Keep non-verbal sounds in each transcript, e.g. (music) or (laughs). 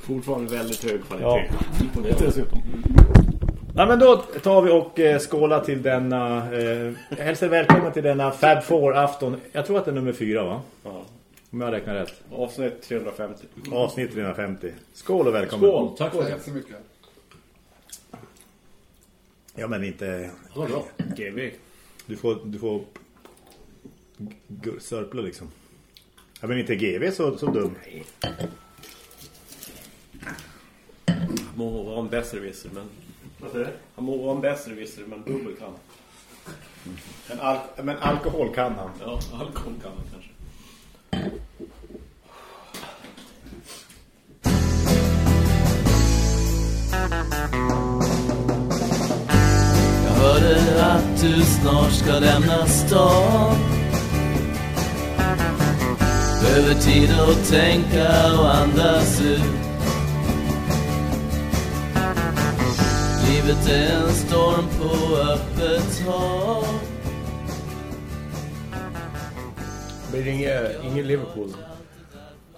Fortfarande väldigt hög kvalitet. Ja. Dessutom. Ja, men då tar vi och eh, skålar till denna... Eh, hälsar välkommen till denna Fab 4-afton. Jag tror att det är nummer fyra, va? Ja. Om jag räknar rätt. Avsnitt 350. Avsnitt 350. Skål och välkommen. Skål, tack. Tack så mycket. Ja, men inte... Bra. GV. Du får... Du får sörpla liksom. Ja, men inte GV så, så dum. Må vara en besserwisser, men... Vad säger du? Han må vara en besserwisser, men bubbel kan. Men, al men alkohol kan han. Ja, alkohol kan han kanske. Jag hörde att du snart ska lämna stan Behöver tid att tänka och andas ut Livet är en storm på öppet hav Blir det inget, ingen Liverpool?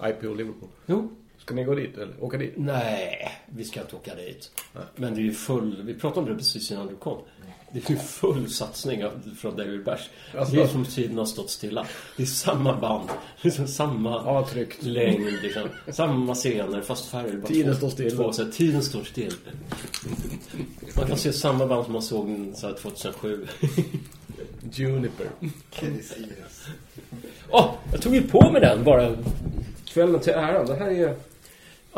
IPO Liverpool? Jo. Ska ni gå dit eller åka dit? Nej, vi ska inte åka dit. Men det är ju full, vi pratade om det precis innan du kom. Det är ju full satsning av- från David Bers. Alltså. Det är som tiden har stått stilla. Det är samma band, liksom samma Ja, tryggt. längd, liksom. samma scener fast färre. Bara Tiden två, står still. Två, så här, tiden står still. Man kan se samma band som man såg så här, 2007. Juniper. Åh, jag tog ju på mig den bara kvällen till äran. Det här är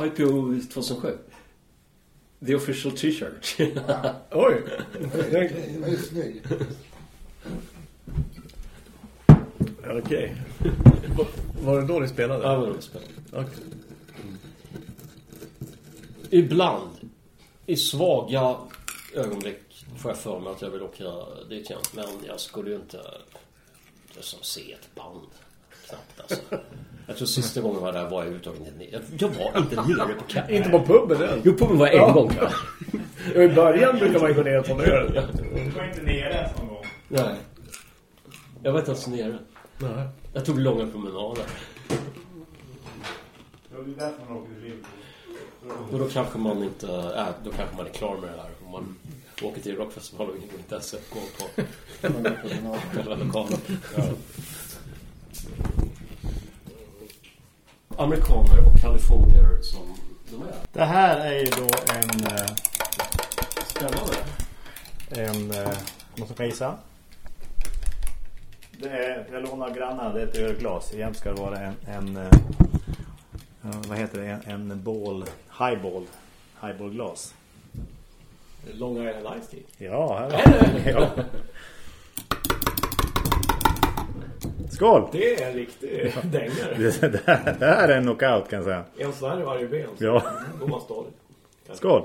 IPO 2007. The official t-shirt. (laughs) Oj! Det var ju snygg. Okej. (laughs) Var- det då ni spelade? Ja, det var spännande. Okej. Ibland, i svaga ögonblick, får jag för mig att jag vill åka dit igen. Men jag skulle ju inte liksom, se ett band. Knappt alltså. Jag tror sista gången jag var där var jag överhuvudtaget nere. Jag var inte (laughs) nere på Cat. Inte på puben än? Jo, puben var en Ja. gång. Ja, I början brukar man ju gå ner och ta en öl. Du var inte nere ens någon gång. Nej. Jag var inte ens nere. Nej. Jag tog långa promenader. Det var ju därför man åkte till Liverpool. Och då kanske man inte... Äh, då kanske man är klar med det här. Om man åker till rockfestival och inte ens går på själva lokalen. Amerikaner och kalifornier som de är. Det här är ju då en... eh, Spännande. En... eh, som kan gissa? Det är... Jag lånar grannar. Det är ett ölglas. Jämt ska det vara en... en eh, ja, vad heter det? En, en ball... Highball. Highballglas. Long Island Ice Tea. Ja, här är det. Ja. (laughs) Skål! Det är en riktig dängare. Det, det, här, det här är en knockout kan jag säga. En sån här i varje ben. så Ja. Går man stadigt. Skål!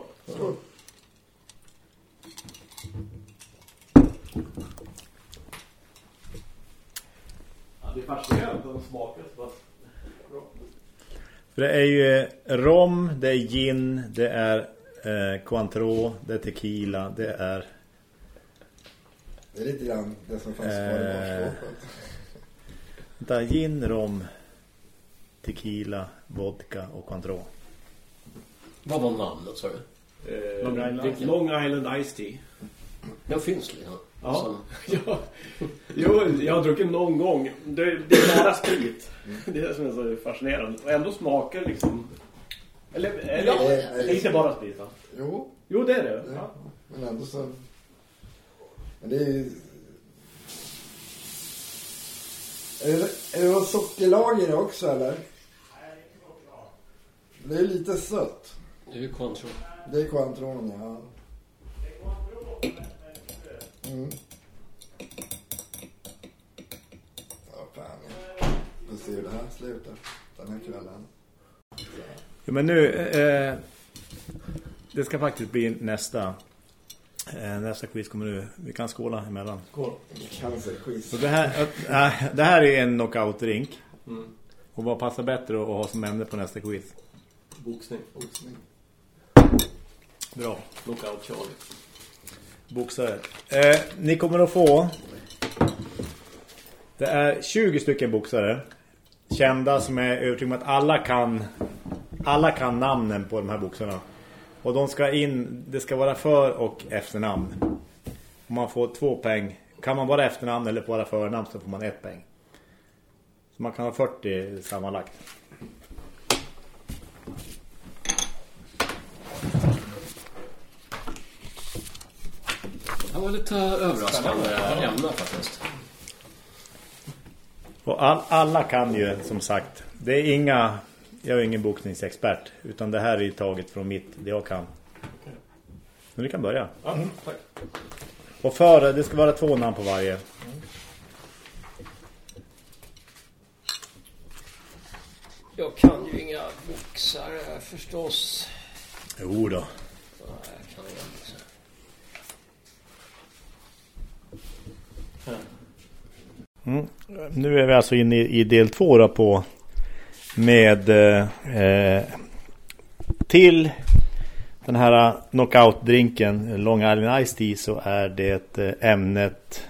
Ja, det är fascinerande att de smakar så pass bra. För det är ju eh, rom, det är gin, det är eh, Cointreau, det är tequila, det är... Det är lite grann det som fanns kvar i Eh. barskåpet. Vänta, gin, rom, tequila, vodka och Cointreau. Vad var namnet sa du? Eh, Long Island. vilken- Long Island Ice Tea. Den finns liksom. Ja. Som- (laughs) ja. Jo, jag har druckit någon gång. Det, det är bara sprit. Det är det som är så fascinerande. Och ändå smakar liksom... Eller, eller Ja. det är inte bara sprit va? Jo, Jo, det är det. det, men ändå så... Men det är ju... Är det, är det något sockerlag i det också eller? Det är lite sött. Det är ju Cointreau. Det är Cointreau, ja. Mm. Ja, fan. Vi ser hur det här slutar den här kvällen. Ja, men nu... Eh, det ska faktiskt bli nästa... Eh, nästa quiz kommer nu. Vi kan skåla emellan. Cancerquiz. Så det här, äh, det här är en knockout-drink. Och vad passar bättre att ha som ämne på nästa quiz? Boxning. Boxning. Bra. Lookout Charlie. Boxare. Eh, ni kommer att få... Det är 20 stycken boxare. Kända som är övertygade om att alla kan alla kan namnen på de här boxarna. Och de ska in, det ska vara för- och efternamn. Om man får två poäng. Kan man bara efternamn eller bara förnamn så får man ett poäng. Så man kan ha 40 sammanlagt. Det var lite överraskande ämne faktiskt. Och all, alla kan ju som sagt. Det är inga, jag är ingen boxningsexpert. Utan det här är taget från mitt, det jag kan. Men vi kan börja. Ja, tack. Och för, det ska vara två namn på varje. Jag kan ju inga boxare förstås. Jo då. Nej, jag kan inga boxare. Nu är vi alltså inne i, i del två då på med eh, till den här knockout-drinken Long Island Iced Tea så är det eh, ämnet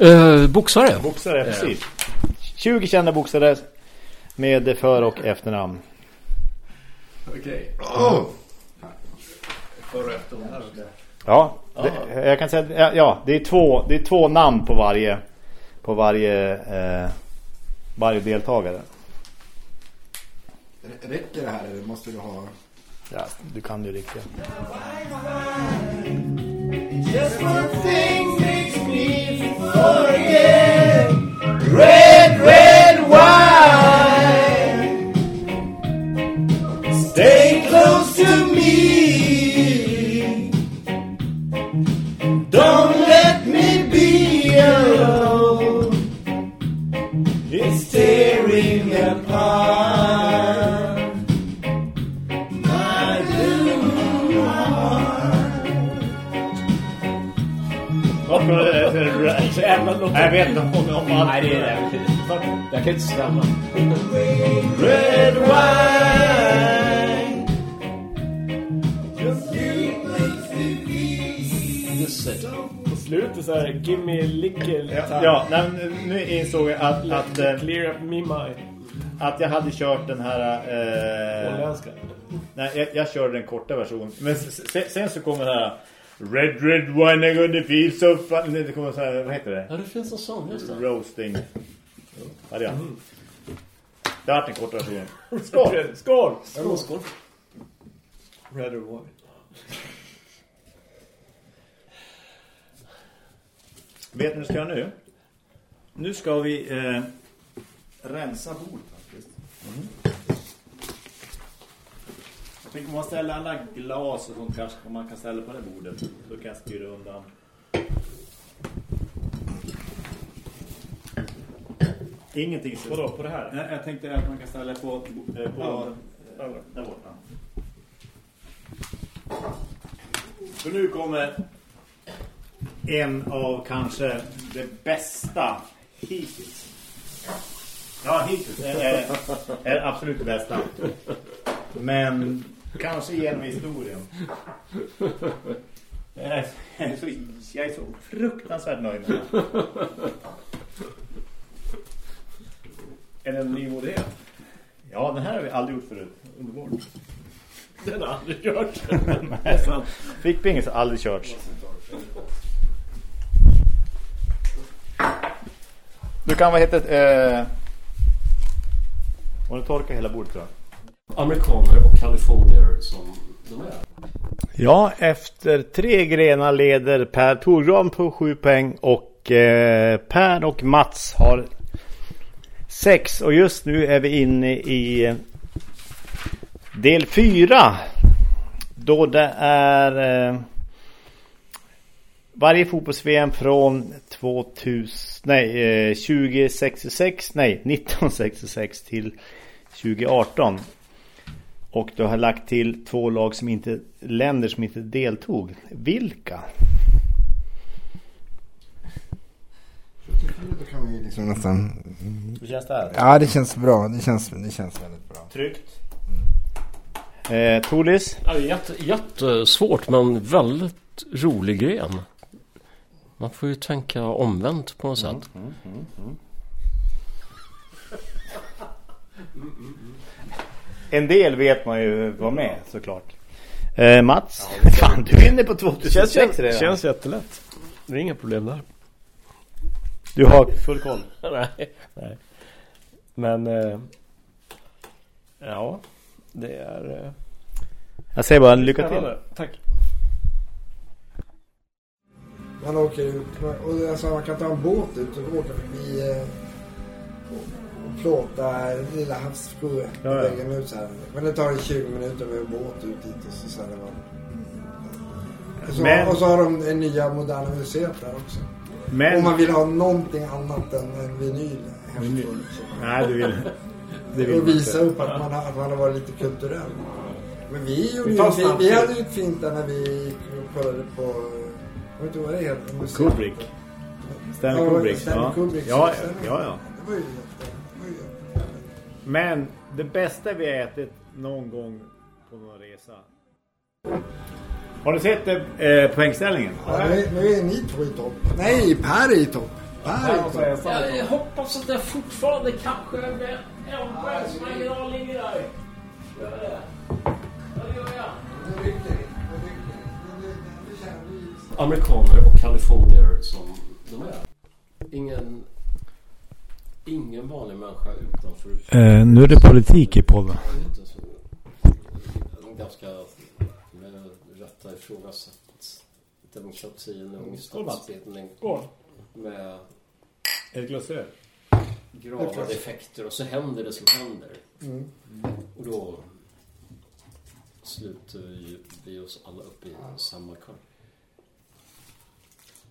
Uh, boxare? boxare, precis. 20 kända boxare med för- och efternamn. Okej. Oh! För och efter den här. Ja, det, jag kan säga ja, det är två det är två namn på varje på varje eh, varje deltagare. Rä- Räcker det här eller måste du ha... Ja, du kan ju riktigt. Just one thing makes me forget Jag vet inte om, om allt. Nej, det är det. Jag kan inte stämma. red wine. Just you makes me feel Just det. På slutet så här, give me a lickle time. Ja, nej, nu insåg jag att, att, eh, Clear up me mind. att jag hade kört den här... Eh, nej, jag, jag körde den korta versionen. Men sen så kommer den här... Red, red wine, I'm gonna feel so fun. Det kommer så här, vad heter det? Ja, det finns en sån, just det. Roasting. Variant. Det har varit den korta versionen. Skål! Skål! Skål, skål. Red or white. Vet ni vad vi ska göra nu? Nu ska vi eh, rensa bord faktiskt. Jag tänker om man ställer alla glas och sånt kanske man kan ställa på det bordet. Då kan jag styra undan. Ingenting. Vadå, på det här? Nej, jag tänkte att man kan ställa på, eh, på Ja, eh, där borta. Så nu kommer en av kanske det bästa hittills. Ja, hittills är, är, är absolut det bästa. Men kanske genom historien. (laughs) Jag är, så, jag är så fruktansvärt nöjd med det. Är det en nymodighet? Ja, den här har vi aldrig gjort förut. Underbart. Den har aldrig gjort. Fick pingis aldrig körts. Du kan vad heter det? Eh... Och du torkar hela bordet tror jag. Amerikaner och kalifornier som de är. Ja, efter tre grenar leder Per Torgran på sju poäng och eh, Per och Mats har sex. Och just nu är vi inne i eh, del fyra. Då det är eh, varje fotbolls-VM från 2000, nej, eh, 2066, nej 1966 till 2018. Och du har lagt till två lag som inte, länder som inte deltog. Vilka? Då kan vi liksom nästan... Hur känns det här? Ja, det känns bra. Det känns, det känns väldigt bra. Tryggt. Eh, Tolis? Ja, jätte, jättesvårt men väldigt rolig gren. Man får ju tänka omvänt på något sätt. En del vet man ju var med såklart. Eh, Mats, fan du är inne på 2006 Känns, redan. känns jättelätt. Det är inga problem där. Du har full koll. (laughs) nej, nej. Men... Eh, ja, det är... Eh, Jag säger bara lycka till. Tack. Man åker ut och alltså, man kan ta en båt ut och åka förbi eh, och, plåta lilla havsfrue Ja, ja. vägen ut så här. Men det tar 20 minuter med båt ut dit och så är man... Och så, Men- och så har de det nya moderna museet där också. Men... Om man vill ha någonting annat än en vinyl hemma. Nej, du vill... Det vill Och visa upp att man, att man har varit lite kulturell. Men vi, gjorde Vi ju, tar vi, hade ju ett fint där när vi gick och kollade på... Jag vet inte vad det heter. Kubrick. Stanley Ja, Kubrick. Ja. Kubricks Ja, utställning. ja, ja. Men det bästa vi har ätit någon gång på någon resa. Har du sett eh, poängställningen? Ja, nu, är ni två i topp. Nej, Per är i topp. Per är i topp. Jag hoppas att det fortfarande kanske med en poängs marginal ligger där. Gör det gör jag. Amerikaner och kalifornier som de är. Ingen, ingen vanlig människa utanför Eh, nu är det politik i podden. ganska med rätta ifrågasatt demokratin och statsbildning med Ett glas öl. grava defekter och så händer det som händer. Och då sluter vi, vi oss alla upp i samma korg.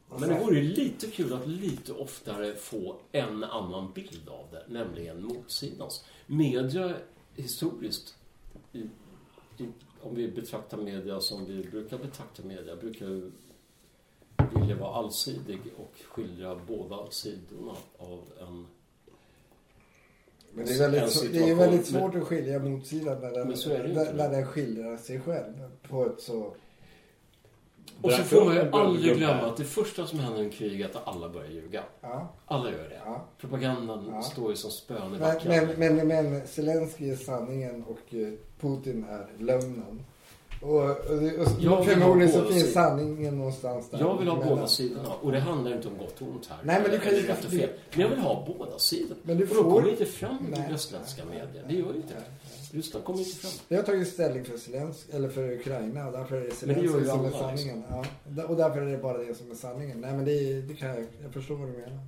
Men det vore ju lite kul att lite oftare få en annan bild av det, nämligen motsidans. Media historiskt, i, i, om vi betraktar media som vi brukar betrakta media, brukar ju vilja vara allsidig och skilja båda sidorna av en Men det är väldigt, det är väldigt svårt att skilja motsidan när den, när den skildrar sig själv på ett så... Och så får man ju aldrig glömma att det första som händer i en krig är att alla börjar ljuga. Ja. Alla gör det. Ja. Propagandan Ja. står ju som spön i backen. men, men, men Zelensky är sanningen och eh, Putin är lögnen. Och, och, och, förmodligen så finns sanningen någonstans där. Jag vill ha båda sidorna. Och det handlar inte om gott och ont här. Nej, men du kan ju- fel. Men jag vill ha båda sidorna. Men du och då får- kommer inte fram i Nej. östländska medier. Det gör ju inte det. Ryssland kommer inte fram. Jag har tagit ställning för Zelensky, eller för Ukraina och därför är det Men det gör Zelensky ju som är alla, liksom. sanningen. Ja. Och därför är det bara det som är sanningen. Nej men det, det kan jag, jag förstår vad du menar.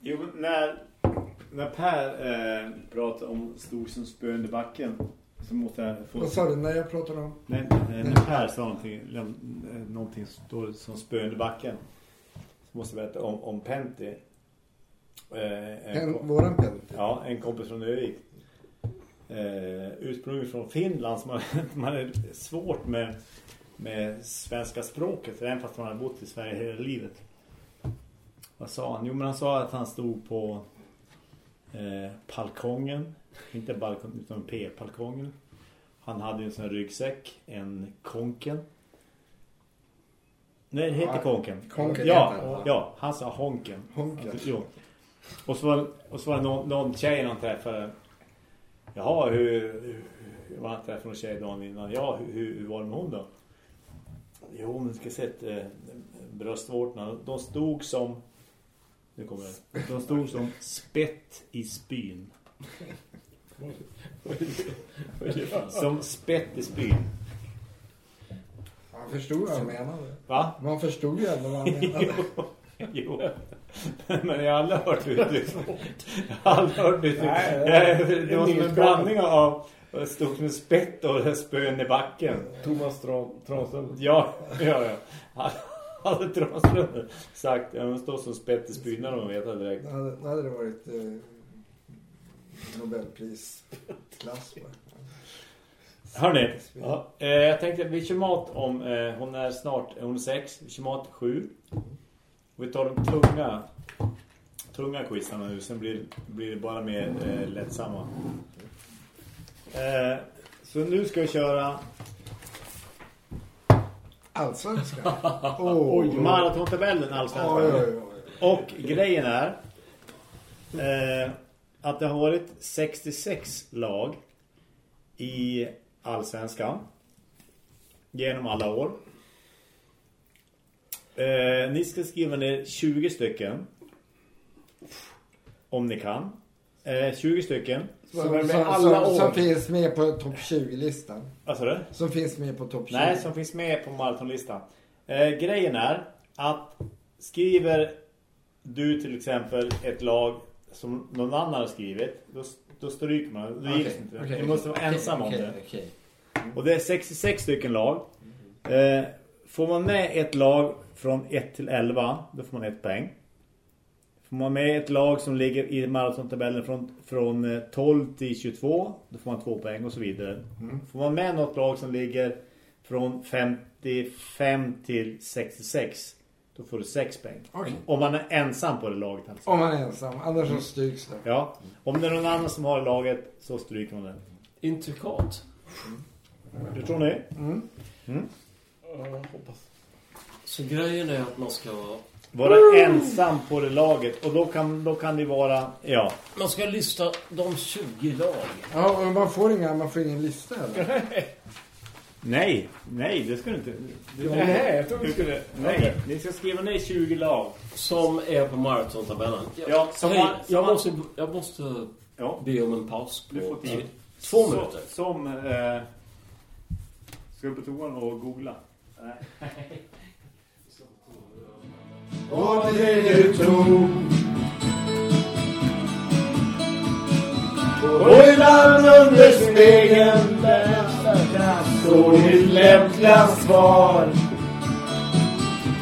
Jo, när, när Per eh, pratar om stod som spön i backen så måste jag få... Vad sa du när jag pratade om? Nej, nej, när Per sa någonting, eh, någonting som spön i backen så måste jag berätta om, om Pentti. Eh, en En, våran Pentti. Ja, en kompis från Övik. Eh, ursprungligen från Finland som har, (laughs) man är svårt med, med svenska språket även fast man har bott i Sverige hela livet. Vad sa han? Jo men han sa att han stod på eh, balkongen. Inte balkong utan P-balkongen. Han hade en sån här ryggsäck. En konken. Nej, det heter Ja, konken. konken ja, det. ja, han sa honken. Honken. Jo. Och så var, och så var det någon, någon tjej han träffade. Jaha, hur, hur var han träffade någon tjej dagen innan? Ja, hur, hur, var det med hon då? Jo, men ska sett eh, bröstvårtorna. De stod som nu kommer det. De stod som spett i spyn. Som spett i spyn. Man förstod vad han menade. Va? Man förstod ju ändå vad han (laughs) menade. Jo. (laughs) Men jag har aldrig hört uttryck. Jag har aldrig hört uttryck. Nej, nej. Det var som en blandning av som en spett och spön i backen. Thomas Tra- Tranström. Ja, ja, ja. Hade Tranström sagt att man står som spett i spyn när de vet det direkt. Då hade, det varit eh, Nobelprisklass. va? Hörni, ja, eh, jag tänkte vi kör mat om, eh, hon är snart, hon är sex, vi kör mat sju. Vi tar de tunga, tunga quizarna nu, sen blir, blir det bara mer eh, lättsamma. Eh, så nu ska vi köra Allsvenskan. (laughs) Oh, Oj, maratontabellen allsvenskan. oj, oj. Och grejen är eh, att det har varit 66 lag i Allsvenskan genom alla år. Eh, ni ska skriva ner 20 stycken. Om ni kan. Eh, 20 stycken. Som, med som, alla som, som finns med på topp 20-listan. Vad sa du? Som finns med på topp 20. Nej, som finns med på maratonlistan. Eh, grejen är att skriver du till exempel ett lag som någon annan har skrivit, då, då stryker man. Då Okej, gills inte. okej, Ni måste vara okej, ensam om det. Okej. Och det är 66 stycken lag. Eh, får man med ett lag från 1 till 11, då får man ett poäng. Får man med ett lag som ligger i maratontabellen från, från eh, 12 till 22, då får man två poäng och så vidare. Får man med något lag som ligger från 55 till 66, då får du 6 poäng. Okej. Om man är ensam på det laget alltså. Om man är ensam. Annars så stryks det. Ja, om det är någon annan som har laget så stryker man det. Intrikat. Förstår ni? Så grejen är att man ska Vara ensam på det laget och då kan, då kan det vara, ja. man ska lista de 20 lag. Ja, och man får, inga, man får ingen lista heller. (laughs) Nej, nej det ska du inte. Du, Nej, jag trodde du skulle... nej, ni ska skriva ner 20 lag. Som är på maratontabellen. Ja, som Hej, man- som jag, man- måste, jag måste Ja. be om en paus Du får på tid. två Så- minuter. Som, eh, ska du på toan och googla? Nej. (laughs) Och det du tror? Och ibland under spegeln där står ditt lämpliga svar.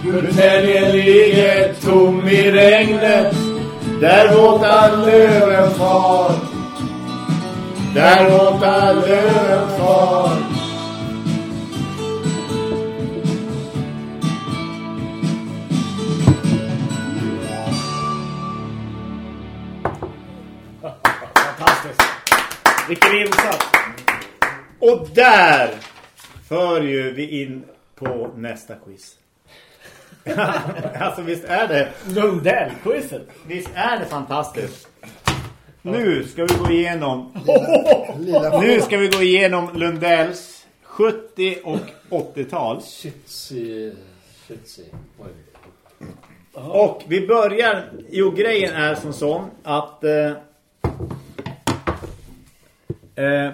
Buteljen ligger tom i regnet Där våta löven far. Där våta löven far. Vilken insats. Och där för ju vi in på nästa quiz. (laughs) alltså visst är det Lundell-quizet. Visst är det fantastiskt. Nu ska vi gå igenom Lilla Nu ska vi gå igenom Lundells 70 och 80-tal. Shitsy. Shitsy. Oj. Och vi börjar, jo grejen är som sån att eh, eh,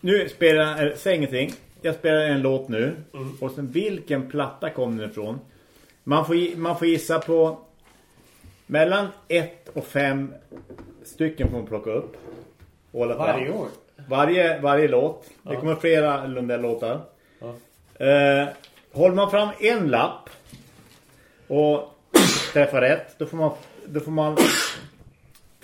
nu spelar, äh, säg ingenting. Jag spelar en låt nu. Och sen vilken platta kom den ifrån? Man får, man får gissa på mellan ett och fem stycken får man plocka upp. Varje år. Varje, varje låt. Det kommer flera Lundell-låtar. Eh, håller man fram en lapp och träffar rätt, då får man, då får man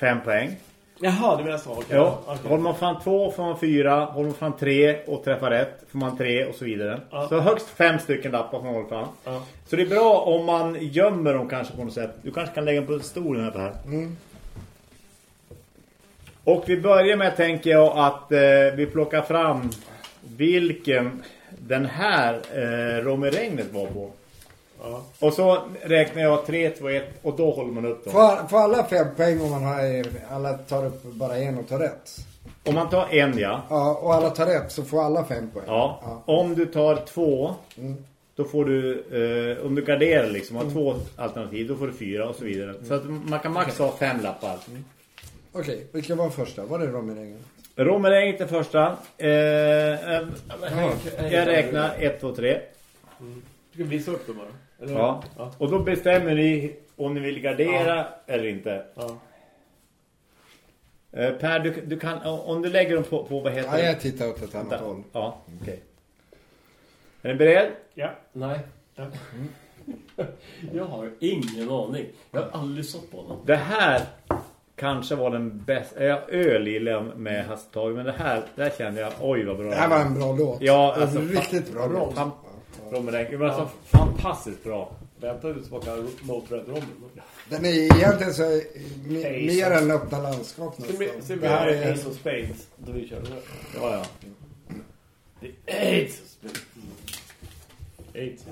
fem poäng. Jaha, du menar så. Okej. Ja, Okej. håller man fram två får man fyra, håller man fram tre och träffar rätt får man tre och så vidare. Ja. Så högst fem stycken lappar får man hålla fram. Ja. Så det är bra om man gömmer dem kanske på något sätt. Du kanske kan lägga dem på stolen här. här. Och vi börjar med, tänker jag, att eh, vi plockar fram vilken den här eh, Romeregnet var på. Ja. Och så räknar jag 3, 2, 1 och då håller man upp dem. Får, får alla fem poäng om man har, alla tar upp bara en och tar rätt? Om man tar en, ja. Ja, och alla tar rätt så får alla fem poäng. Ja. Ja. Om du tar två, Mm. då får du, eh, om du garderar liksom, har två alternativ, då får du fyra och så vidare. Så att man kan max ha fem lappar. Okej, vilken var första? Var det Romerängen? Romeregnet är första. Eh, eh, jag räknar 1, 2, 3. Ska vi visa upp dem bara? Eller? Ja. Ja. Och då bestämmer ni om ni vill gardera eller inte. Ja. Eh, per, du, du kan, om du lägger dem på, på vad heter Ja, det? jag tittar åt ett annat håll. Ja, okej. Är ni beredd? Ja. Nej. Jag har ingen aning. Jag har aldrig stått på honom. Det här kanske var den bästa. Jag öl gillar jag med hasttag. Men det här, där kände jag, oj vad bra. Det här var en bra låt. Ja, alltså, en riktigt bra låt. Fan, Romereng. Det var så fantastiskt bra. Vänta du tillbaka mot Red Robin. Den är egentligen så mer än öppna landskap nästan. ser vi Det här är... Ace of Spades då vi körde det? Ja, ja. Ace of Spades. Ace.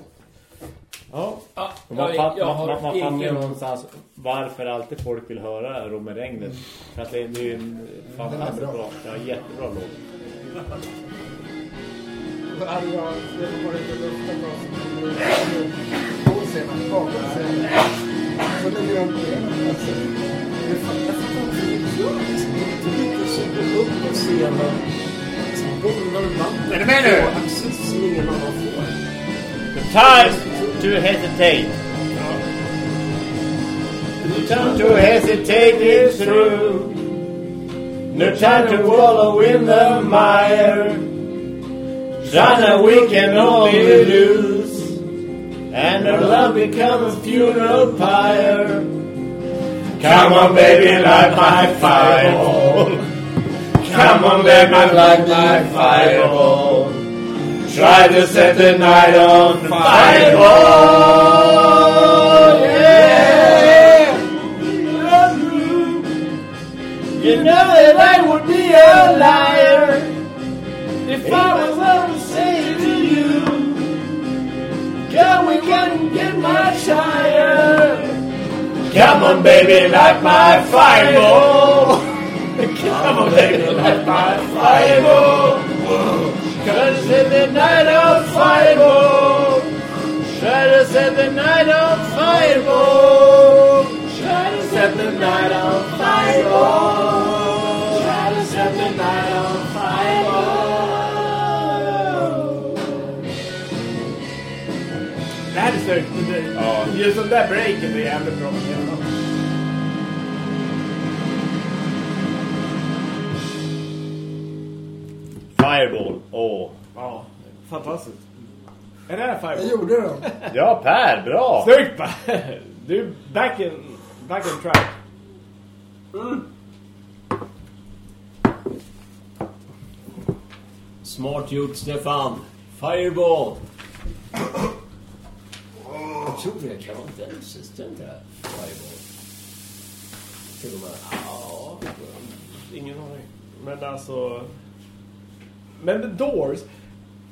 Ja. Ja, Och Man, jag, fatt, jag man, har man, man fattar ingen... någonstans varför alltid folk vill höra Romeregnet. För att det är det är ju en fantastiskt bra. bra. Ja, jättebra låt. Då hade jag det var bara inte luften då som kommer på scenen, bakom scenen. Så lägger jag upp det. Alltså, Det fattar jag inte hur det gör. liksom. Det är lite så gå upp på scenen. Liksom bollar vatten. Är du med nu? på Access som ingen annan får. The time to hesitate. The time to hesitate is through. No time to wallow in the mire. China we can only lose. And our love become a funeral pyre. Come on baby, light my fireball. Come on baby, light my fireball. Try to set the night on fire. Oh, yeah. You know that I would be a liar if I much higher. Come on, baby, light my fireball. Come on, baby, light my fireball. Cause set the night on fireball. To set the night on fireball. Den där breaken är jävligt bra. Fireball. Åh. Ja, fantastiskt. Är det här Jag Fireball? gjorde det. Ja, Per, bra. Snyggt Per! Du är back in, back in track. Smart gjort Stefan. Fireball. Jag tror vara Dennis, den där Fireball. Till och med. Ja, ingen aning. Men alltså... Men The Doors,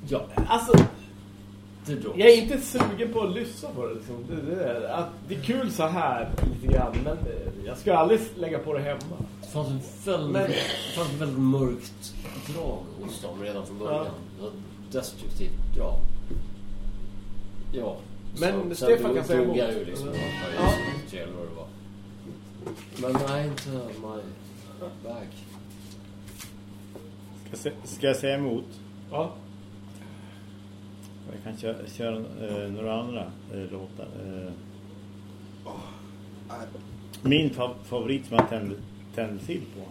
Ja, alltså det drar. jag är inte sugen på att lyssna på det. Liksom. Det, det, är- att, det är kul så här lite grann, men eh, jag ska aldrig lägga på det hemma. Det fanns en väldigt, Men- fanns ett väldigt mörkt drag hos dem redan från början. Ja. Destruktivt drag. Ja. Men Så- Stefan sen kan säga emot. ju liksom. Ja. Men nej, inte my bag. Ska, se, ska jag säga emot? Ja. Jag kan köra, köra eh, några andra eh, låtar. Eh, Nej. min fa- favorit som jag tände, tände till på.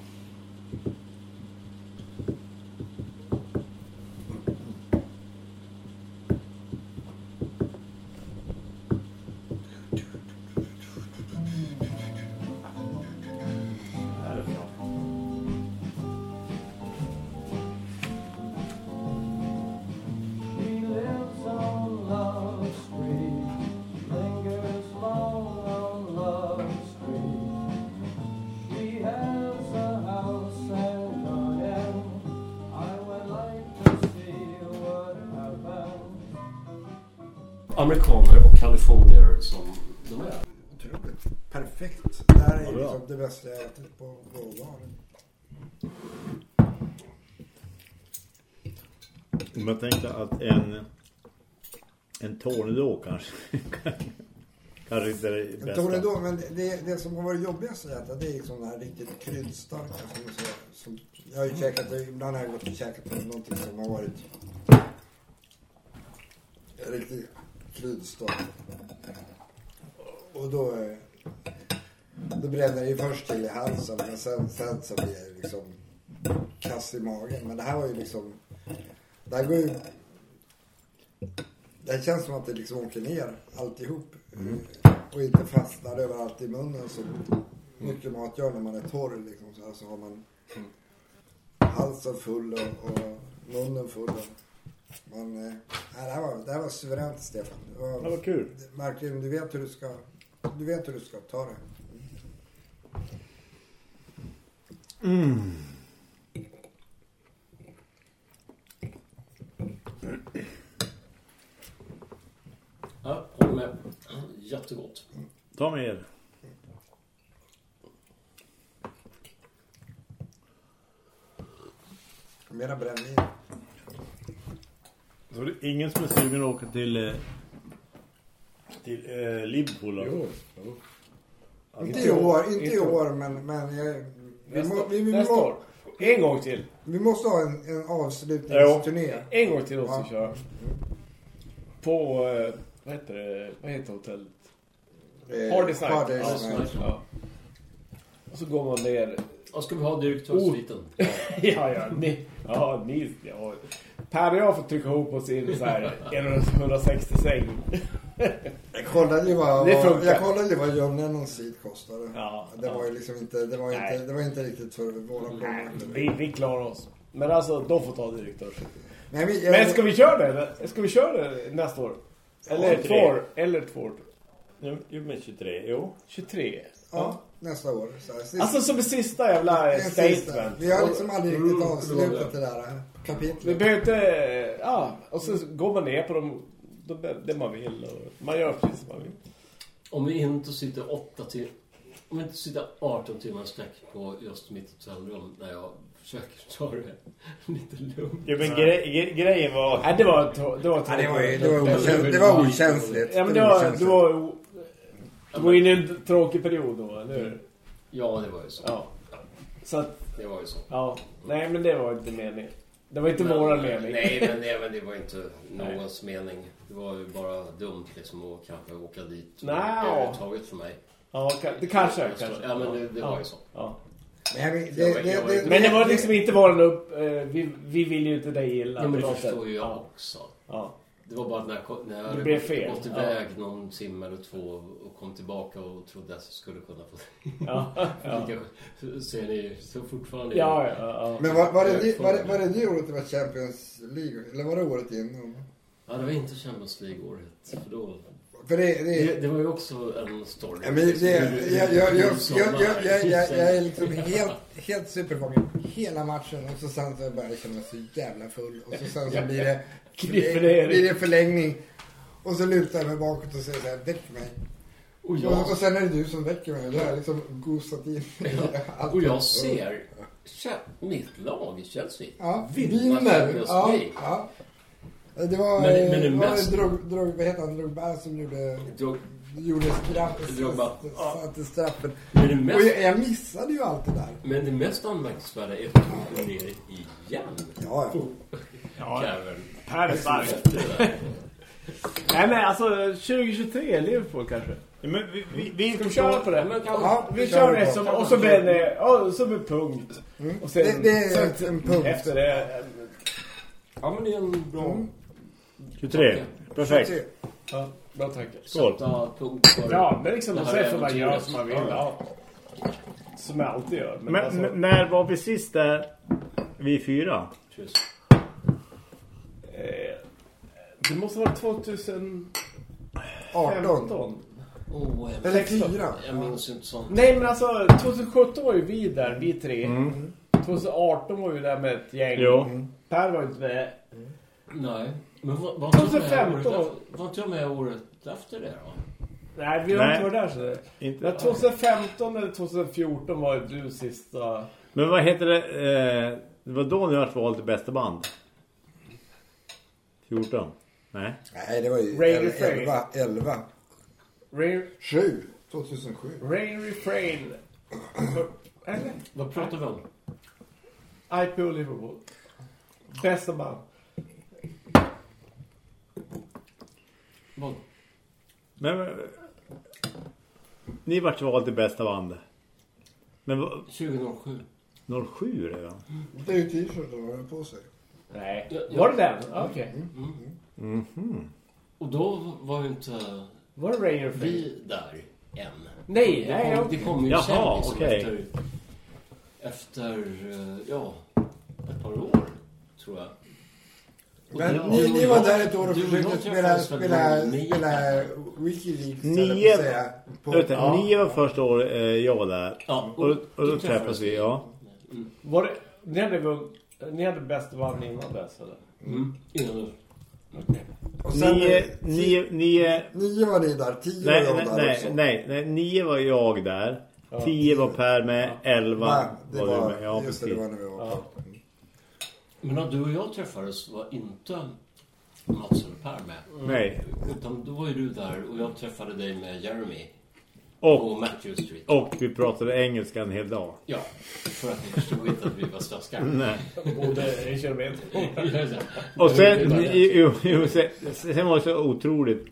Amerikaner och kalifornier som de är. Otroligt. Perfekt. Det här är Ja, bra. liksom det bästa jag ätit på råvaror. Men jag tänkte att en en tornedå kanske (laughs) kanske inte är det En bästa. tornedå, men det, det, det som har varit jobbigast att äta det är liksom den här riktigt kryddstarka. Som, så, som, jag har ju käkat, ibland har jag gått och käkat på någonting som har varit riktigt kryddstark. Och då, eh, då bränner det ju först till i halsen men sen, sen så blir jag liksom kass i magen. Men det här var ju liksom, det här går ju det känns som att det liksom åker ner alltihop. Och inte fastnar överallt i munnen som mycket mat gör när man är torr. Liksom. Så, här, så har man halsen full och, och munnen full. Och, man, eh, nej, det, här var, det här var suveränt Stefan. Det var, Det var kul. Verkligen, du vet hur du ska, du vet hur du ska ta det. Ja, håller med. Jättegott. Ta med er. Mera brännvin. Så är det ingen som är sugen att åka till... eh, Till eh, Liverpool då? Jo, jo. Inte i år, inte i år men, men jag, vi, Nästa, må, vi, vi, nästa må, år. En gång till. vi måste ha en, en avslutningsturné. En gång till måste Ja. vi köra. På, eh, vad heter det? Vad heter hotellet? Eh, Hardest Night. Hardest Ja, Night. ja. Och så går man ner. Vad ska vi ha direktörssviten? (laughs) ja, ja, ni, ja, ni, ja. Per och jag får trycka ihop oss i en så här 160 säng. Jag kollade ju vad, Det vad, jag kollade ju vad John Lennons seat kostade. Ja, det ja. var ju liksom inte, det var Nej. inte, det var inte riktigt för våra Nej, vi, vi klarar oss. Men alltså, de får ta direktörs. Men, jag, Men ska vi köra det? Ska vi köra det nästa år? Eller två år? Eller två år? Jo, jo, men 23, jo. 23? Ja, nästa år. Så här, sist, Alltså som en sista jävla en sista. statement. Vi har liksom aldrig riktigt Mm, avslutat det det där Vi kapitlet. behöver inte... Ja, och så går man ner på de, de, det man vill. Och man gör precis som man vill. Om vi inte sitter åtta till... Om vi inte sitter 18 timmar sträck på just mitt hotellrum när jag försöker (laughs) ta det lite lugnt. Jo, men gre gre grejen var... Nej, det var... Det var, Ja, det var, ju- det var, det okäns, det var okänsligt. Ja, men Det det var okänsligt. Det var, det var inne i en tråkig period då, eller hur? Ja, det var ju så. Ja. Så att, Det var ju så. ja. Nej, men det var inte meningen. Det var inte Men- våran mening. Nej, men, nej, men det var inte (laughs) någons mening. Det var ju bara dumt liksom att kanske åka dit. Nej. Överhuvudtaget för mig. Ja, det kanske, Jag kanske. Ja, men det, det Ja. var ju så. Ja. Nej, men det, det, det, Men det var liksom inte våran upp... Eh, vi, vi vill ju inte dig illa. Ja, men det förstår ju jag Ja. också. Ja. Det var bara att när jag, när jag Det blev fel. gått iväg någon timme eller två kom tillbaka och trodde att jag skulle kunna få ja, ja. (laughs) så det så fortfarande. Ja, ja, ja. Men var, var, det, var, det, var det det året det var Champions League? Eller var det året innan? Ja, det var inte Champions League-året. För då... För det, det... det, det var ju också en story. Ja, men det, liksom, jag, jag, jag, jag, jag är liksom helt, helt supervaken hela matchen och så sen så börjar jag känna mig så jävla full och så sen så blir det, (laughs) blir det förlängning. Och så lutar jag mig bakåt och säger såhär, väck mig. Och Och, jag, och sen är det du som väcker mig och har jag liksom gosat in allt. och jag ser mitt lag Chelsea Ja, vinna. Champions Ja, League. ja. Det var, Men- men det var mest- drog, drog, vad heter han, Drogba som gjorde, Drog- gjorde straff, satte straffen. Men det, Och mest, jag, jag missade ju allt det där. men det mest anmärkningsvärda är att de går ner igen. Ja, ja. Ja. Per är stark. (laughs) Nej, men alltså 2023 Liverpool kanske. Ja, men vi, vi, vi Ska vi köra på det? Ja, Vi vi kör det som, och så blir det, ja, som en punkt. Och sen, Det- det är sen, en punkt. Efter det, Ja, men det är en bra... 23. Perfekt. Ja, bra tankar. Skål. För... Ja, men liksom, sen är får man göra som man vill. Ja. Som jag alltid gör. Men, Men alltså, när var vi sist där? Vi fyra? Tjus. eh, det måste vara 2015. 18. Jag, Eller 16. fyra. jag minns inte sånt. Nej, men alltså 2017 var ju vi där, vi tre. 2018 var vi där med ett gäng. Jo. Per var ju inte med. Nej. Men var, var, inte jag med 2015. året efter- var inte jag med året efter det då? Nej, vi har Nej. inte varit där så det. Inte. Ja, 2015 eller 2014 var ju du sista... Men vad heter det? Eh, det var då ni vart valt till bästa band? 14? Nej. Nej, det var ju Ray el- Refrain. 11. 11. Rain, 7. 2007. rain Refrain. Eller? Vad pratar vi om? IPO Liverpool. Bästa band. Vad? Men, men ni vart valt till bästa band. Men vad- 2007. 07 redan? Det är ju t-shirten han har på sig. Nej. Var det den? Okej. Och då var ju inte Var det Rain Refrain? vi där än. Nej, Det nej. kom, det kom ju Jaha, sen liksom okej. efter, efter, eh, ja, ett par år, tror jag. Och Men ni, ni var där ett år och du- försökte spela, spela, spela Wikileaks, att säga. På, Vet du, Nio var första året eh, jag var där. Ja, och, och då då träffades vi, ja. Var det... Ni hade, ni hade bästa band innan dess eller? Mm. Innan du. Och sen, Nio, nio, nio, Nio var ni där, tio nej, var nej, jag där nej, också. nej, nej, nio var jag där. Tio var Per med, elva Nej, det var, var, du med. Ja, just precis. det var när vi var på. Men när du och jag träffades var inte Mats eller Per med. Nej. Utan då var ju du där och jag träffade dig med Jeremy Och, på Matthew Street. och vi pratade engelska en hel dag. Ja, för att ni förstod inte att vi var svenskar. (laughs) Nej. En kilometer. (laughs) Och sen, jo, jo, sen, sen var det så otroligt.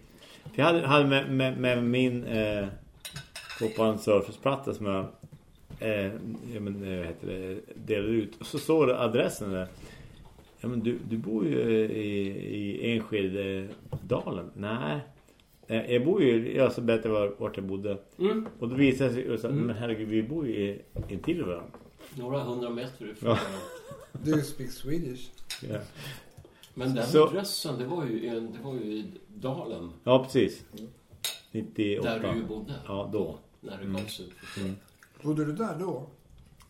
Jag hade, hade med, med, med min eh, på en surfaceplatta som jag eh, ja, men, eh, vad heter det, delade ut. Och så såg det adressen där. Ja, men du, du bor ju i, i Enskede-dalen. Nej. Eh, Jag bor ju, jag så berättade var, vart jag bodde. Mm. Och då visade det sig, och så, men herregud, vi bor ju intill varandra. Några hundra meter ifrån. Ja. (laughs) Do you speak Swedish? Ja. Men den Så- adressen, det var ju, i en- det var ju i Dalen. ja, precis. 98. Där du ju bodde. Ja, då. När det gavs ut. Bodde du där då?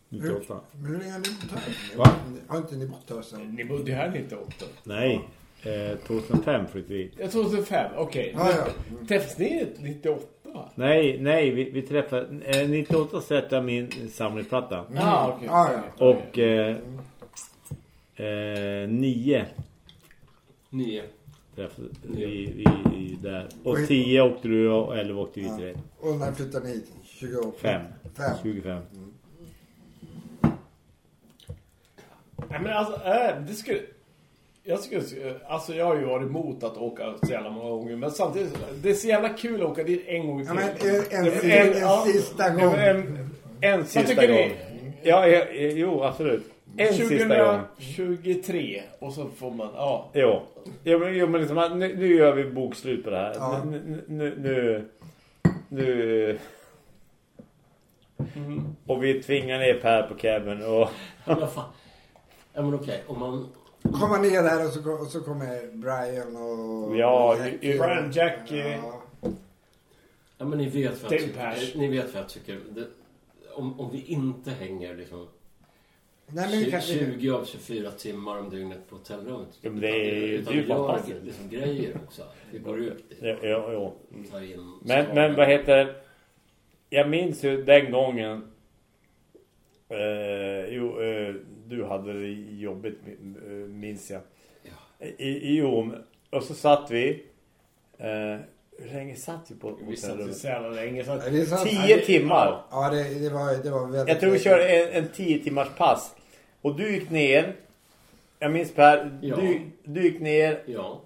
98. Men hur länge har ni bott här? Va? Har inte ni bott här sen? Ni bodde här 98. Nej, eh, 2005 flyttade vi. Jag 2005, okej. Ja, ja. Träffades ni 98? Nej, nej, vi, vi träffade... Eh, 98 sätter jag min samlingsplatta. Ah, okej. Ja, ja. Och... Eh, eh, nio Nio. träffade Nio. vi, vi, där. Och 10 åkte du och 11 åkte vi till dig. Och när flyttade ni hit? 28? Fem. Fem. 25. Nej men alltså, äh, det skulle... Jag skulle, alltså jag har ju varit emot att åka så jävla många gånger Men samtidigt, det är så jävla kul att åka dit en gång till Ja, men en, en, en, ja. sista Ja, gång. men En, en sista gång. Ja, ja, jo, absolut. En sista gång. 2023 och så får man, ja. Jo. Jo, men, jo, men liksom, nu, nu gör vi bokslut på det här. Ja. Nu, nu, nu, nu... Och vi tvingar ner Per på Kevin och... Ja, fan. Ja, men okej. Om man... Komma ner där och så, och så kommer Brian och... Ja, Jackie. Brian, Jackie. Ja. Ja, men ni vet vad jag tycker. Pash. Ni vet vad jag tycker. Det, om, om vi inte hänger liksom Nej, men vi 20, kanske... 20 av 24 timmar om dygnet på hotellrummet. Ja, men det är- utan det är ju gör fantastiskt. liksom grejer också. Vi går ut dit. Ja, ja, ja. tar in Men, men vad heter det? Jag minns ju den gången... Eh, jo, eh, du hade det jobbigt, eh, minns jag. Ja. I, jo, och så satt vi... Eh, hur länge satt vi på Vi satt hotellrummet? så jävla länge så att... Satt- Tio timmar! Ja, det, det, var, det var väldigt... Jag tror vi körde en, en tio timmars pass. Och du gick ner. Jag minns Per, Ja. du, du gick ner Ja.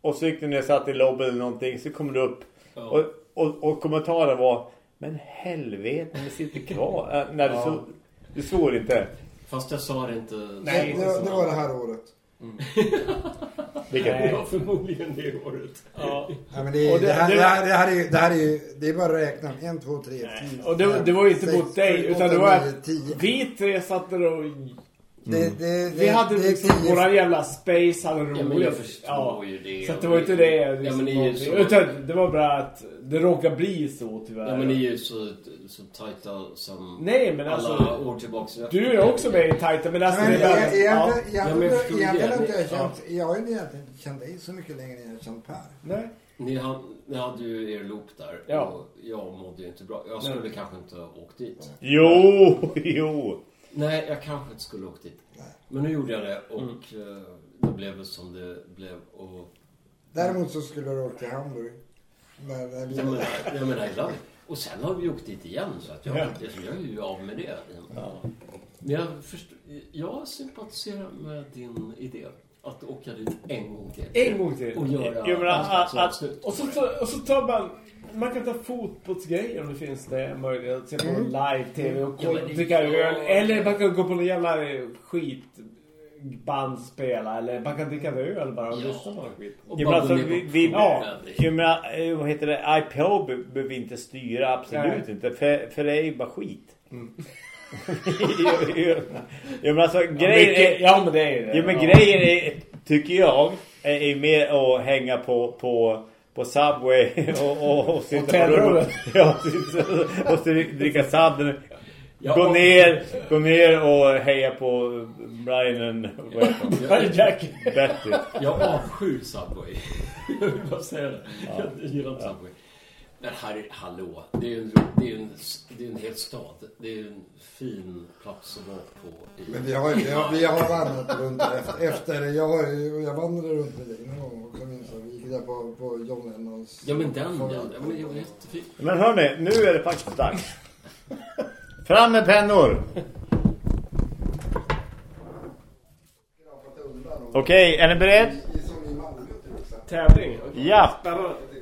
och så gick du ner och satt i lobbyn eller någonting. Så kom du upp. ja. Och, och, och kommentaren var Men helvete, ni sitter kvar. Äh, nej, du, så, du svor inte. Fast jag sa det inte... Nej, det, det, det var det här året. (laughs) Vilket, Det var förmodligen det året. Ja. Ja, men det, Och det, det- här, det- det, här, det, här är ju, det här är ju... Det är bara att räkna. En, två, tre, fyra, Och det, fem, det var ju inte sex, mot dig, utan det var att tio. vi tre satt där och... Det, det, Vi det, hade det liksom tio. våran jävla space, hade roligt. Ja, men jag förstår ju det. Så att det var inte det. Ja, Liksom, men ju någonting. så... Utan det var bara att det råkar bli så tyvärr. Ja, men ni är ju så, så tajta som Nej, men alla alltså... år tillbaka. Du är också med i tajta, men alltså... Men det är bara- jag, ja. Ja, men jag egentligen det. har inte jag Ja. känt... Jag har ju egentligen inte känt dig så mycket längre än jag har känt Per. Nej. Ni, hade, ni hade ju er loop där. Ja. Och jag mådde ju inte bra. Jag skulle Nej. kanske inte ha åkt dit. jo, (laughs) jo. Nej, jag kanske inte skulle ha åkt dit. Men nu gjorde jag det och eh, det blev som det blev. Och Däremot så skulle du åka till Hamburg. När vi, jag menar, jag menar, I love it. Och sen har vi åkt dit igen så att jag, Ja. liksom, jag är ju av med det. Men jag, förstår, jag sympatiserar med din idé. Att åka dit en gång till. En gång till. Och göra Jo, men att- att-. Och så, tar- och så tar man... Man kan ta fotbollsgrejer om det finns det möjlighet att se på live-tv och Ja, dricka öl. ja. Eller man kan gå på någon jävla skitband spela. Eller man kan dricka öl bara och Ja. lyssna på skit. Och bara alltså, vi, vi, Ja. men, eh, vad heter det? IPO be- behöver vi inte styra, absolut Nej. inte. För, för det är ju bara skit. jo, (laughs) jo, jo, men alltså, grejen Mycket- är... ja, men det är det. Jo, men ja. grejen är, tycker jag, är, är mer att hänga på, på, på Subway (laughs) och, och, och sitta på rummet. Ja, och dricka Subway. Ja, Gå ner, gå ner och heja på Brian och Jack. Betty. Jag avskyr Subway. (laughs) Jag vill bara säga det. Jag gillar inte Subway. Men här, hallå. Det är ju en, det är en, det är en hel stad. Det är en fin plats att vara på. I. Men vi har, vi har, vi har vandrat runt efter, efter jag, jag vandrade runt med dig någon gång också minns jag. Vi gick där på, på John Lennons. Ja men den ja. ja men det var jättefint. Men hörni, nu är det faktiskt dags. Fram med pennor! Okej, är ni beredd? Tävling. okej. Ja!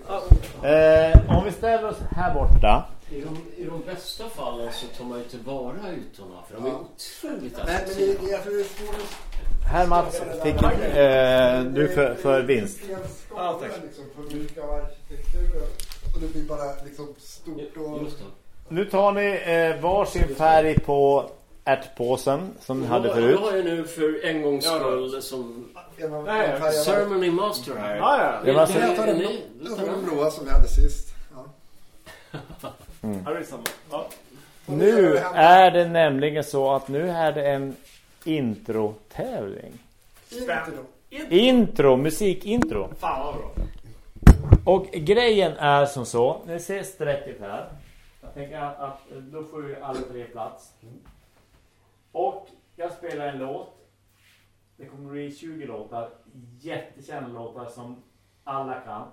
Eh, om vi ställer oss här borta. I de, I de bästa fallen så tar man ju tillvara ytorna för de är otroligt svårt Här Mats fick eh, du för, för vinst. Ja, tack. liksom, för mycket av arkitekturen. Och det blir bara liksom stort och... Nu tar ni eh, varsin färg på ärtpåsen som ni hade Jag- förut. Jag har ju nu för en gångs skull som En av Nej, ceremony master här. Ja, ja. Det var Det- så- Jag tar den, jag blåa som vi hade sist. Ja. Ja, är samma. Ja. Nu är det nämligen så att nu är det en intro-tävling. Inte då. Intro, musikintro. Fan vad bra. Och grejen är som så, ni ser strecket här. Jag tänker att, att då får ju alla tre plats. Och jag spelar en låt. Det kommer bli 20 låtar. Jättekända låtar som alla kan.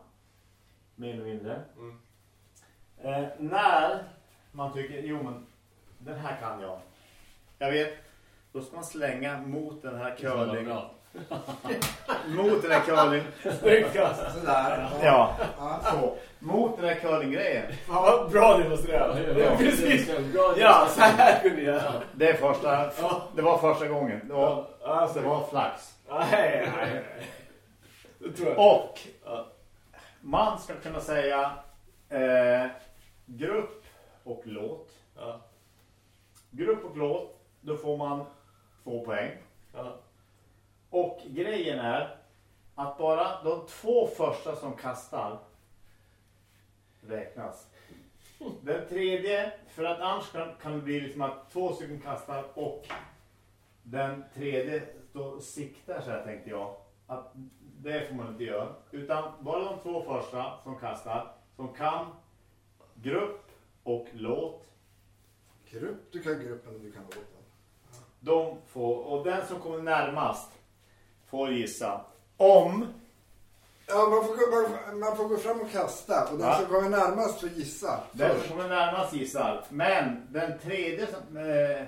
Mer eller mindre. Eh, när man tycker, jo men den här kan jag. Jag vet, då ska man slänga mot den här curling. (laughs) Mot den här curling. Sådär. Ja, så. Mot den här curlinggrejen. Fan vad bra. Ja, (laughs) Precis. det är bra. Ja, så här kunde jag. Det är första, det var första gången. Det var, Alltså, det var flax. Nej, nej, nej. Det. Och man ska kunna säga eh, grupp och låt. Ja. Grupp och låt, då får man två poäng. Och grejen är att bara de två första som kastar räknas. Den tredje, för att annars kan, kan det bli liksom att två stycken kastar och den tredje då siktar så här tänkte jag. Att det får man inte göra. Utan bara de två första som kastar, som kan grupp och låt, Grupp, du kan gruppen, du kan låten. de får, och den som kommer närmast får gissa. Om Ja, man får, gå- man, får- man får gå fram och kasta. Och den Ja. som kommer närmast får gissa. Den som kommer närmast gissar. Men den tredje som... Eh,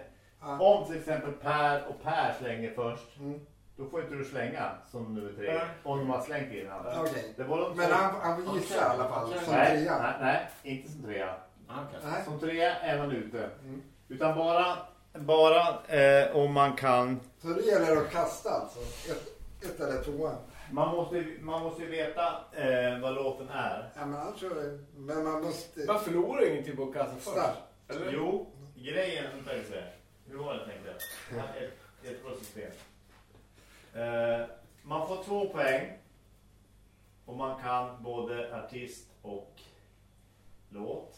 Ja. Om till exempel Per och Per slänger först. Mm. Då får inte du slänga som nummer tre. Nej. Om de har slängt innan. Okej. Det var de Men han, han får gissa i alla fall. Okej. Som nej, trea. nej, nej, inte som trea. Ah. Nej. Som trea är man ute. Mm. Utan bara, bara eh, om man kan... Så det gäller att kasta alltså. Ett, ett eller tvåa. Man måste, man måste ju veta eh, vad låten är. Ja, men annars så... Men man måste... Man förlorar ingenting på att kasta först. Start. Eller? Jo, grejen som jag säger. Hur var det tänkte jag? Ett, ett bra system. Eh, man får två poäng. Och man kan både artist och låt.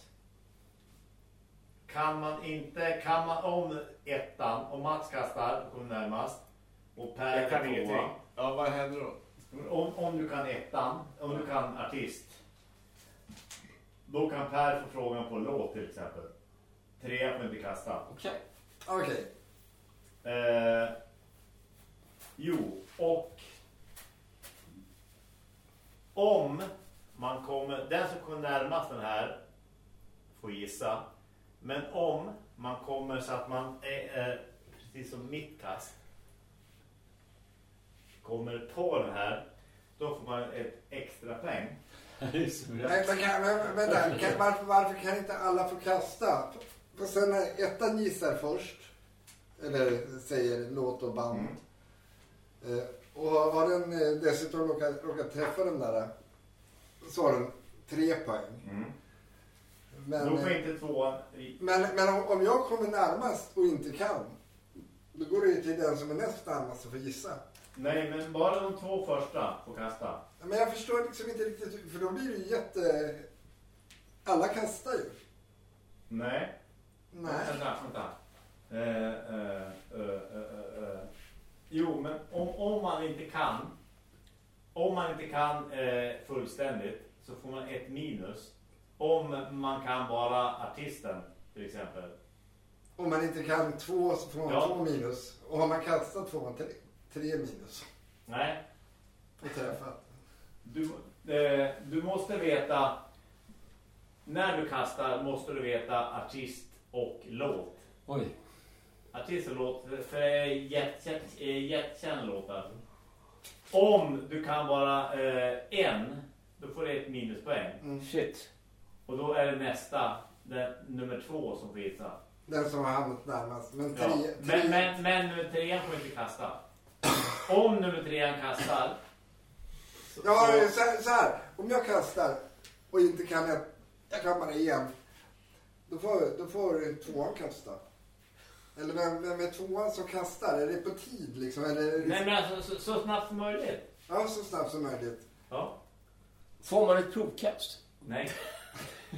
Kan man inte, kan man om ettan, om Mats kastar, kommer närmast. Och Per Jag kan tvåa. ingenting. Ja, vad händer då? Om, om du kan ettan, om du kan artist. Då kan Per få frågan på låt till exempel. Trea får inte kasta. Okej. Okej. Eh, jo, och om man kommer, den som kommer närmast den här får gissa. Men om man kommer så att man är, är precis som mitt kast kommer på den här, då får man ett extra poäng. Men, (laughs) men, kan, men, vänta, kan, (laughs) varför, varför kan inte alla få kasta? För sen när ettan gissar först, eller säger låt och band. Eh, och har den eh, dessutom råkat, råkat träffa den där, så har den tre poäng. Men, då får eh, inte tvåan men, men om, om jag kommer närmast och inte kan, då går det ju till den som är näst närmast att få gissa. Nej, men bara de två första får kasta. Men jag förstår liksom inte riktigt, för då blir det ju jätte... Alla kastar ju. Nej. Nej. Vänta, vänta. Eh, eh, eh, eh, eh. Jo, men om, om man inte kan. om man inte kan eh, fullständigt så får man ett minus. Om man kan bara artisten till exempel. Om man inte kan två så får man Ja. två minus. Och har man kastat får man tre, tre minus. Nej, På träffat. du, eh, du måste veta när du kastar måste du veta artist och låt. Oj. Artist och låt för jättekänd jättekända låtar. Om du kan bara eh, en då får du ett minuspoäng. Shit. Och då är det nästa, den, nummer två som får gissa. Den som har hamnat närmast. Men tre, Ja. tre, Men, men, men trean får inte kasta. Om nummer trean kastar. så- Ja, så- så här, så här. Om jag kastar och inte kan jag kan bara en. Då får, då får tvåan kasta. Eller vem, vem är tvåan som kastar? Är det på tid liksom? Eller är det Nej men alltså så, så snabbt som möjligt. Ja, så snabbt som möjligt. Ja. Får man ett provkast? Nej.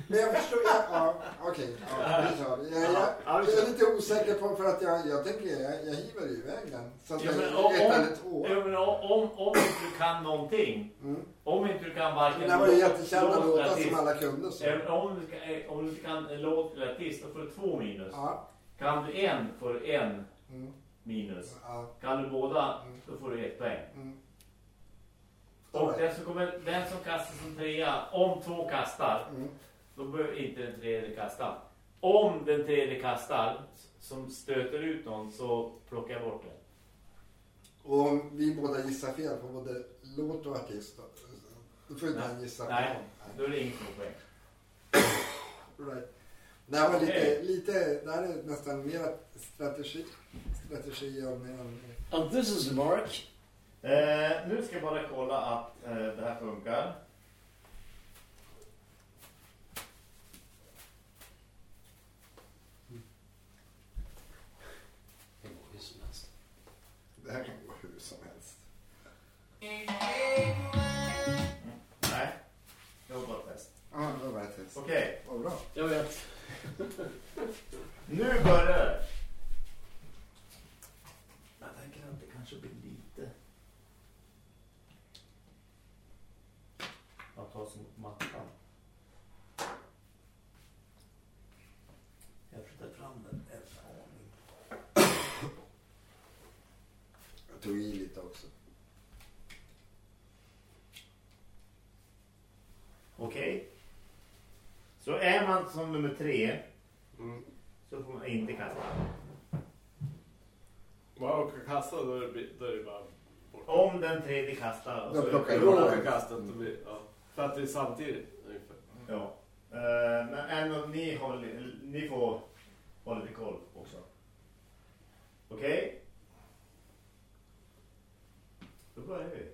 Men jag förstår, ja, ja okej. Ja, vi tar det. jag, jag, jag är lite osäker på för att jag, jag tänker, jag, jag hiver iväg den. Så att Ja, jag men är om, ett om, ja, men om, om inte du kan någonting. Mm. Om inte du kan varken Men det var ju jättekända låtar som alla kunde. Så. Om du, ska, eh, om du inte kan låt eller artist då får du två minus. Ja. Kan du en får du en Mm. minus. Ja. Kan du båda då får du ett poäng. Mm. Och den som, kommer, den som kastar som trea, om två kastar, Mm. Då behöver inte den tredje kasta. Om den tredje kastar, som stöter ut någon, så plockar jag bort den. Och om vi båda gissar fel på både låt och artist då, då får inte han gissa på Nej, någon. då är det ingen som får poäng. Right. Det här var lite, Okej. lite, det här är nästan mer strategi, strategi om en... And this is mark. Eh, nu ska jag bara kolla att eh, det här funkar. Okej, Vad bra. Jag vet. nu börjar det. Jag tänker att det kanske blir lite... Att ta sig mot mattan. Jag flyttar fram den en aning. Jag tog i lite också. Okej. Så är man som nummer tre Mm. så får man inte kasta. Bara åka kasta då är det, då är det bara bort. Om den tredje kastar Då så plockar bort åker då blir- Ja. För att det är samtidigt ungefär. Ja. Eh, men ändå, ni, li- ni får ha lite koll också. Okej? Då börjar vi.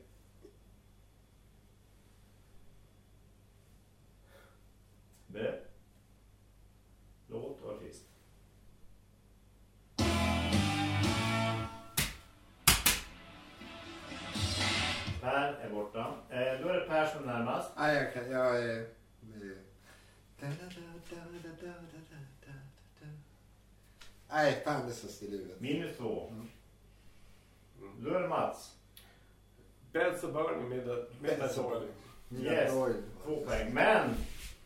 Nej, fan det är så still i huvudet. Minus två. Då är det Mats. Beds of burning med. Med Beds det of burning. Yes, två poäng. Men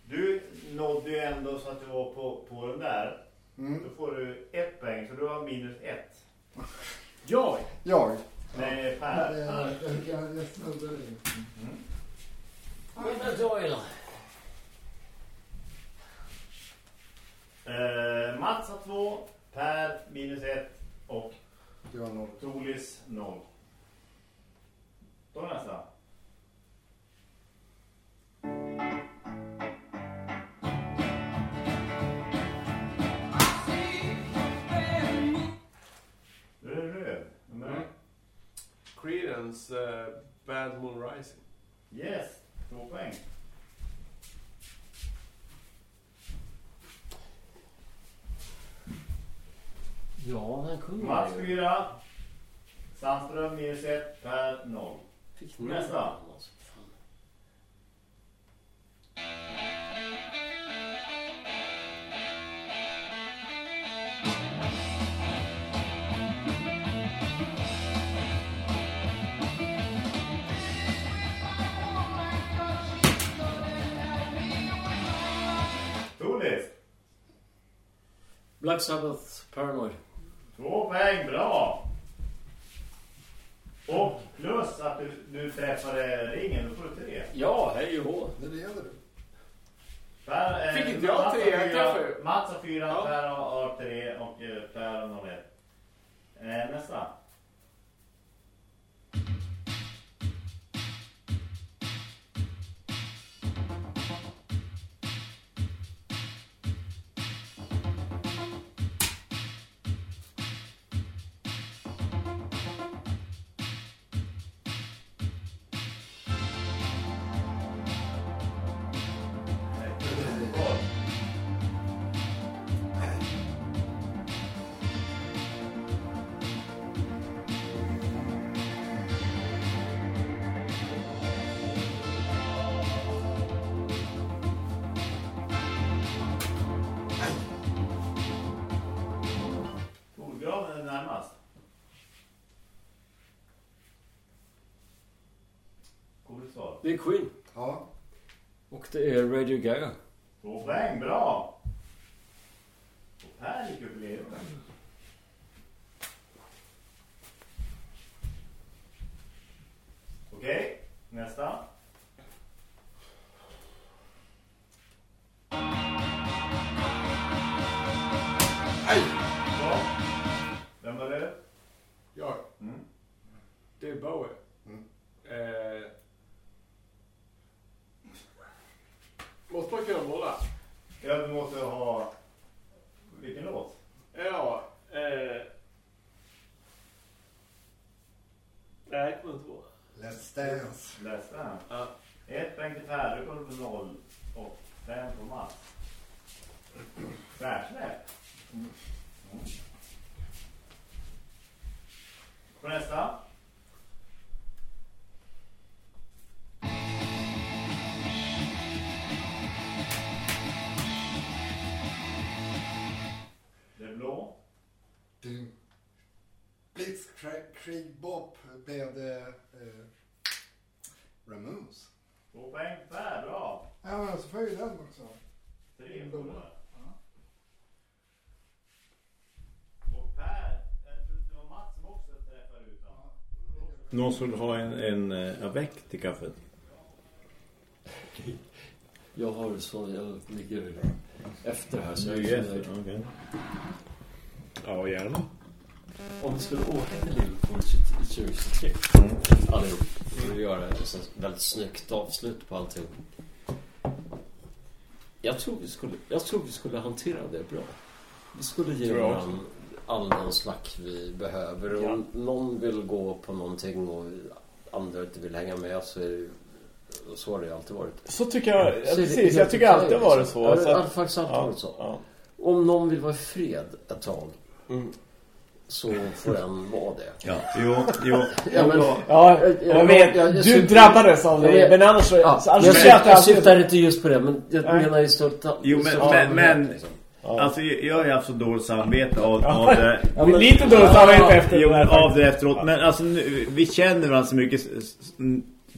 du nådde ju ändå så att du var på, på den där. Mm. Då får du ett poäng, så du har minus ett. Jag! Jag? Nej, Per. jag, jag, jag snuddade in. With the Doyle. Eh, Mats har två, Per minus ett och Du har noll. Tolis noll. Då är nästa. Nu är det röd. Mm. Creedence uh, Bad Moon Rising. Yes, två poäng. Ja, han kunde Mats 4. Sandström minus 1, Per 0. Nästa. Black Sabbath, Paranoid. Två poäng, bra! Och plus att du, du träffade ringen, då får du tre. Ja, hej och hå. Nu leder du. Per, eh, Fick inte jag tre? Jag träffade. Mats har fyra, Ja. Per har, har tre och eh, Per har noll ett. Eh, nästa. Det är Queen. Ja. Och det är Radio Gaga. Två poäng, bra! Och Per gick upp i ledningen. Okej, nästa. Bra. Vem var det? Jag. Mm. Det är Bowie. Eh, måste man kunna måla? Ja, du måste ha... Vilken låt? Ja. Eh, nej, jag kommer inte på. Let's dance. Läs den. Ja. Ett kommer på noll. Och fem på Mats. Tvärsläpp. Mm. På nästa. Bob med eh, Ramones. Två poäng Per, bra. Ja, men så får jag ju den också. Tre förlorade. Och Per, jag tror det var Mats som också träffade utan. Någon som vill ha en, en eh, avec till kaffet? (laughs) Jag har så, jag ligger efter här så jag nöjd. efter, okej. Ja, gärna. Om vi skulle åka till Liverpool 2023 allihop. För att göra ett väldigt snyggt avslut på allting. Jag tror vi skulle, jag tror vi skulle hantera det bra. Vi skulle ge varandra all den slack vi behöver. Och om någon vill gå på någonting och andra inte vill hänga med så är det så har det ju alltid varit. Så tycker jag, ja, precis. Jag tycker alltid det har varit liksom. så. Ja, det har faktiskt alltid ja, varit så. ja. Om någon vill vara i fred ett tag Mm. Så får den vara det. Ja, jo, jo. (laughs) Ja, men, Ja, Jag- jag- jag vet. jag- jag du drabbades av Jag det. Men annars, Ja, så, men annars jag, så syftar, jag jag alltid- syftar inte just på det, men jag Nej. menar i störta... Jo, men- men- allmänhet, men- liksom. Alltså, jag har ju haft så dåligt samvete av, av det. Ja, men lite dåligt samvete efter Jo, det av det efteråt. Men alltså, nu, vi känner varandra så mycket,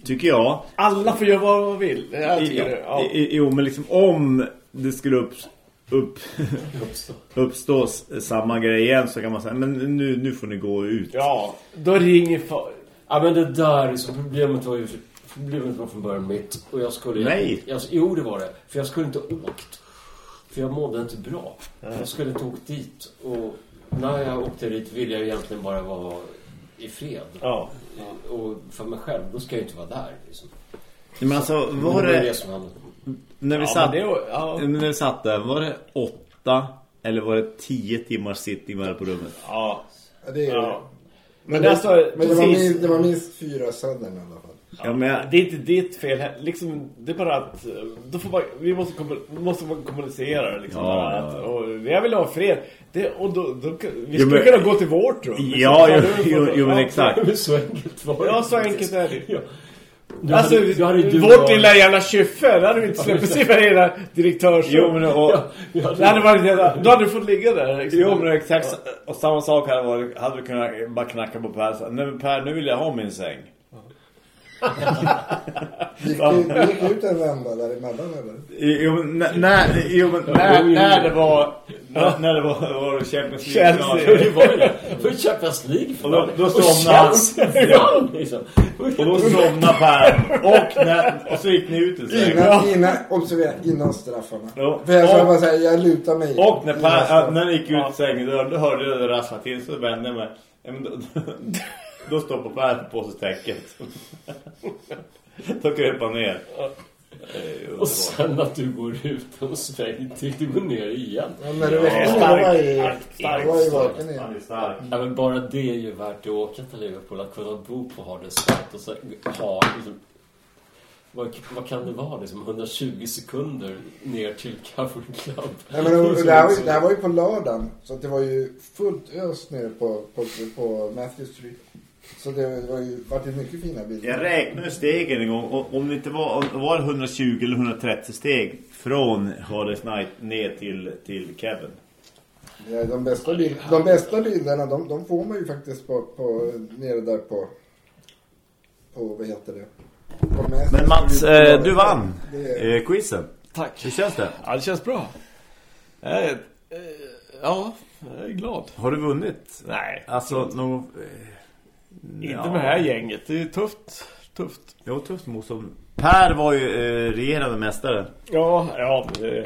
tycker jag. Alla får göra vad de vill. Jag I, tycker det. Ja. i, jo, men liksom om det skulle upp, upp, uppstå s- samma grej igen så kan man säga, men nu, nu får ni gå ut. ja, då ringer för... Ja, men det där, liksom, problemet var ju... Problemet var från början mitt. Och jag skulle... Nej. Jag, jo, det var det. För jag skulle inte åkt. För jag mådde inte bra. Jag skulle inte åkt dit. Och när jag åkte dit ville jag egentligen bara vara i fred. Ja. Och för mig själv, då ska jag inte vara där. Liksom. Men alltså, var var det det, det som hände. När vi Ja, satt, det var- ja. när vi satt där, var det åtta eller var det tio timmars sittning på rummet? Ja. Det är, ja. Men, Men det, står- men det, var minst, det var minst fyra sönder i alla fall. Ja, men jag, Det är inte ditt fel. Liksom, det är bara att eh, då får man, vi måste, måste man kommunicera det, liksom. Ja, att, och jag vill ha fred. Det, och då, då, vi skulle men- kunna gå till vårt rum. liksom. ja, Så jo, jo, men exakt. Så enkelt var det. Ja, så enkelt är det. Ja. Du Alltså, hade- du hade du vårt lilla jävla kyffe, där hade vi inte släppt sig för hela direktörsrum. Jo, men och, (laughs) Ja, vi hade- Det hade varit jävla, då hade du fått ligga där. Liksom. Jo men exakt Och samma sak hade varit Hade du kunnat bara knacka på Per Nej men Per nu vill jag ha min säng Gick gick ut en vända däremellan eller? Jo, när, när, jo, när, när det var när, när det var, var det Champions League Chelsea. Det var ju det. För Champions League Och då, då Och somnade vann, liksom. Och då somnade Per. Och, när, och så gick ni ut en sväng. Innan, innan, observera, innan straffarna. Ja. För jag sa Och- bara säga, jag lutar mig. Och när, per, när ni gick ut i sängen då, då hörde jag det rassla till så vände jag mig. Men då, då stoppade Per på sig täcket. Då han ner. Och sen att du går ut en sväng till du går ner igen. Ja, var ju, ju vaken igen. Han är stark. Ja, men bara det är ju värt att åka till Liverpool. Att kunna bo på Hardestside och så ha liksom, vad, vad kan det vara? Liksom 120 sekunder ner till Cavern Club. Nej, men det, det, här var ju, det här var ju på lördagen. Så att det var ju fullt ös nere på, på, på Matthew Street. Så det var ju vart det mycket fina bilder. Jag räknade stegen en gång. Och om det inte var, om det var 120 eller 130 steg från Hades Night ner till, till Kevin. Ja, de, bästa bild, de bästa bilderna de, de får man ju faktiskt på, på, nere där på, på vad heter det? Men Mats, eh, du vann Det eh, quizen. Tack. Hur känns det? Ja, det känns bra. Är, eh, ja, jag är glad. Har du vunnit? Nej, Alltså, nog... Eh, inte ja. med det här gänget. Det är tufft. Tufft. Jo, tufft motstånd. Per var ju eh, regerande mästare. Ja, ja. Det, eh,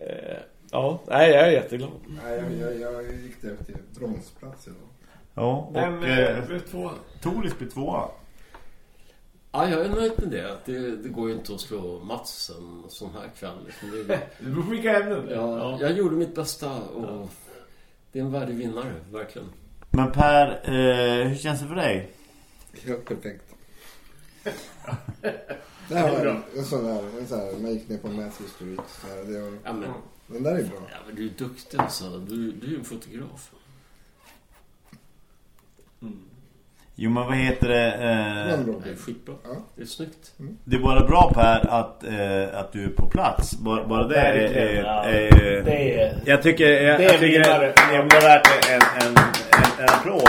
(laughs) ja, nej, jag är jätteglad. nej, jag, jag, jag gick där till bronsplats idag. Ja, och Men, eh, eh, vet två. Toris blir tvåa. Ja, jag är nöjd med det. Det, det går ju inte att slå Mats en sån här kväll. Liksom. Det beror på vilka ämnen. ja, jag gjorde mitt bästa och det är en värdig vinnare, verkligen. Men Per, eh, hur känns det för dig? Helt perfekt. (laughs) Det här var en, en sån där, en sån här, man gick ner på Matthew Street. Så här, det var, Ja, men, den där är bra. ja, men du är duktig alltså. Du, du är en fotograf. Jo, men vad heter det? Eh. Det är skitbra. Ja. Det är snyggt. det är bara bra Per att, eh, att du är på plats. Bara, bara det är... Ja. är- är- Det är... Jag tycker, jag, Det är jag tycker det, det är värt en, en, en, en applåd.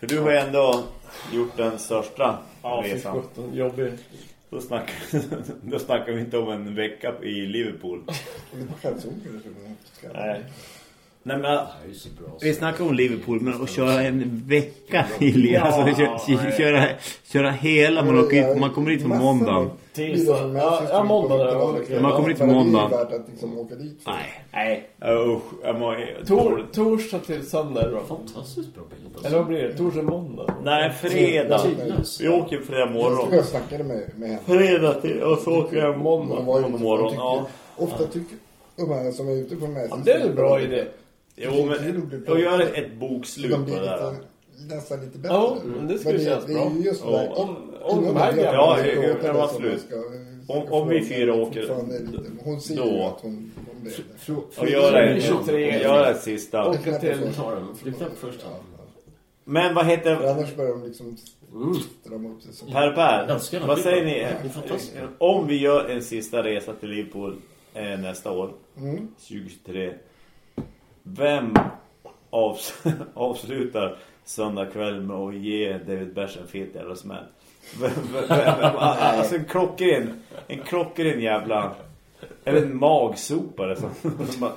För du har ju ändå gjort den största Ja, resan. sjutton. Jobbig. Då snackar, (laughs) då snackar vi inte om en vecka i Liverpool. Nej. Nej, men, vi snackar om Liverpool, men att köra en vecka i. Ja, alltså, kö, nej. köra, köra hela, man, åker, man kommer dit på med Tisdag. Ja, ja, måndag, på ja, 70-talet. okej. Man kommer dit på måndag. Liksom. Nej, nej. Usch, jag Tor, torsdag till söndag bra. Fantastiskt bra bild. Eller vad blir det? Torsdag, måndag? Nej, fredag. Vi åker fredag Jag morgon. och snackade med, med henne. Fredag till, och så åker jag måndag. Måndag morgon, Ofta tycker de här som är ute på Manchester Ja, det är en bra idé. Jo, men då gör ett, ett bokslut på det där. Nästan lite bättre. Ja, men det skulle kännas bra. Det är just det där, om, om, om, här, ja, ja, absolut. Om, om vi fyra åker hon ser då. att hon, hon och göra ett sista. Åka till Torren. Flytta på första. Men vad heter... För annars börjar de liksom mm. strama. Per, per. Vad säger ni? Om vi gör en sista resa till Liverpool eh, nästa år. Mm. 2023. Vem avs (laughs) avslutar söndag kväll med att ge David Bers en fet jävla smäll? Vem- vem- vem- (laughs) Alltså en klockren, en klockren jävla... Eller en magsopare som... (laughs) som bara,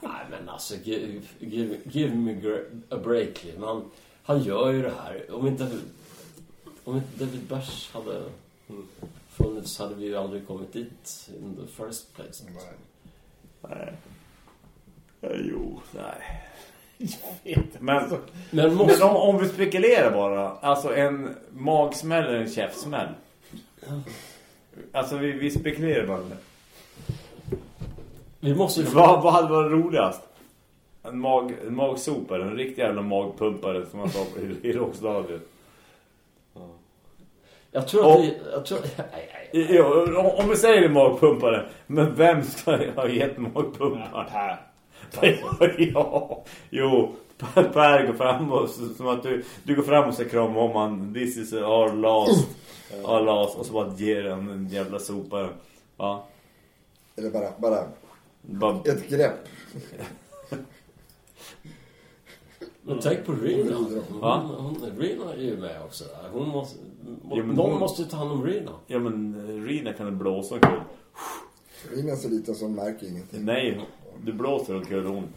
Nej men alltså, give, give, give me a break. liksom. Han, gör ju det här. Om inte, om inte David Bers hade funnits hade vi ju aldrig kommit dit in the first place. nej. Jo, nej. (laughs) Men, Men måste... men om, om vi spekulerar bara. Alltså en magsmäll eller en käftsmäll. Alltså vi, vi spekulerar bara. Vi måste. Vad, vad hade varit roligast? En, mag, en magsopare, en riktig jävla magpumpare som man sa i, i Råkstadiet. Jag tror att Och- vi... Jag tror... (laughs) Nej, nej. Jo, om, om vi säger magpumpare, men vem ska ha gett magpumparen? ja, (laughs) jo, Per, per går fram och så- som att du, du går fram och ska krama om han. This is our last, our last. Och så bara ger han en jävla sopare. Ja, Eller bara, bara bara, ett grepp. Men tänk på Rina. Va? Hon, hon, Rina är ju med också. där. Hon måste, Ja, men någon hon- måste ta hand om Rina. Ja men eh, Rina kan blåsa. Rina är så liten som märker ingenting. Nej, du blåser omkull hon.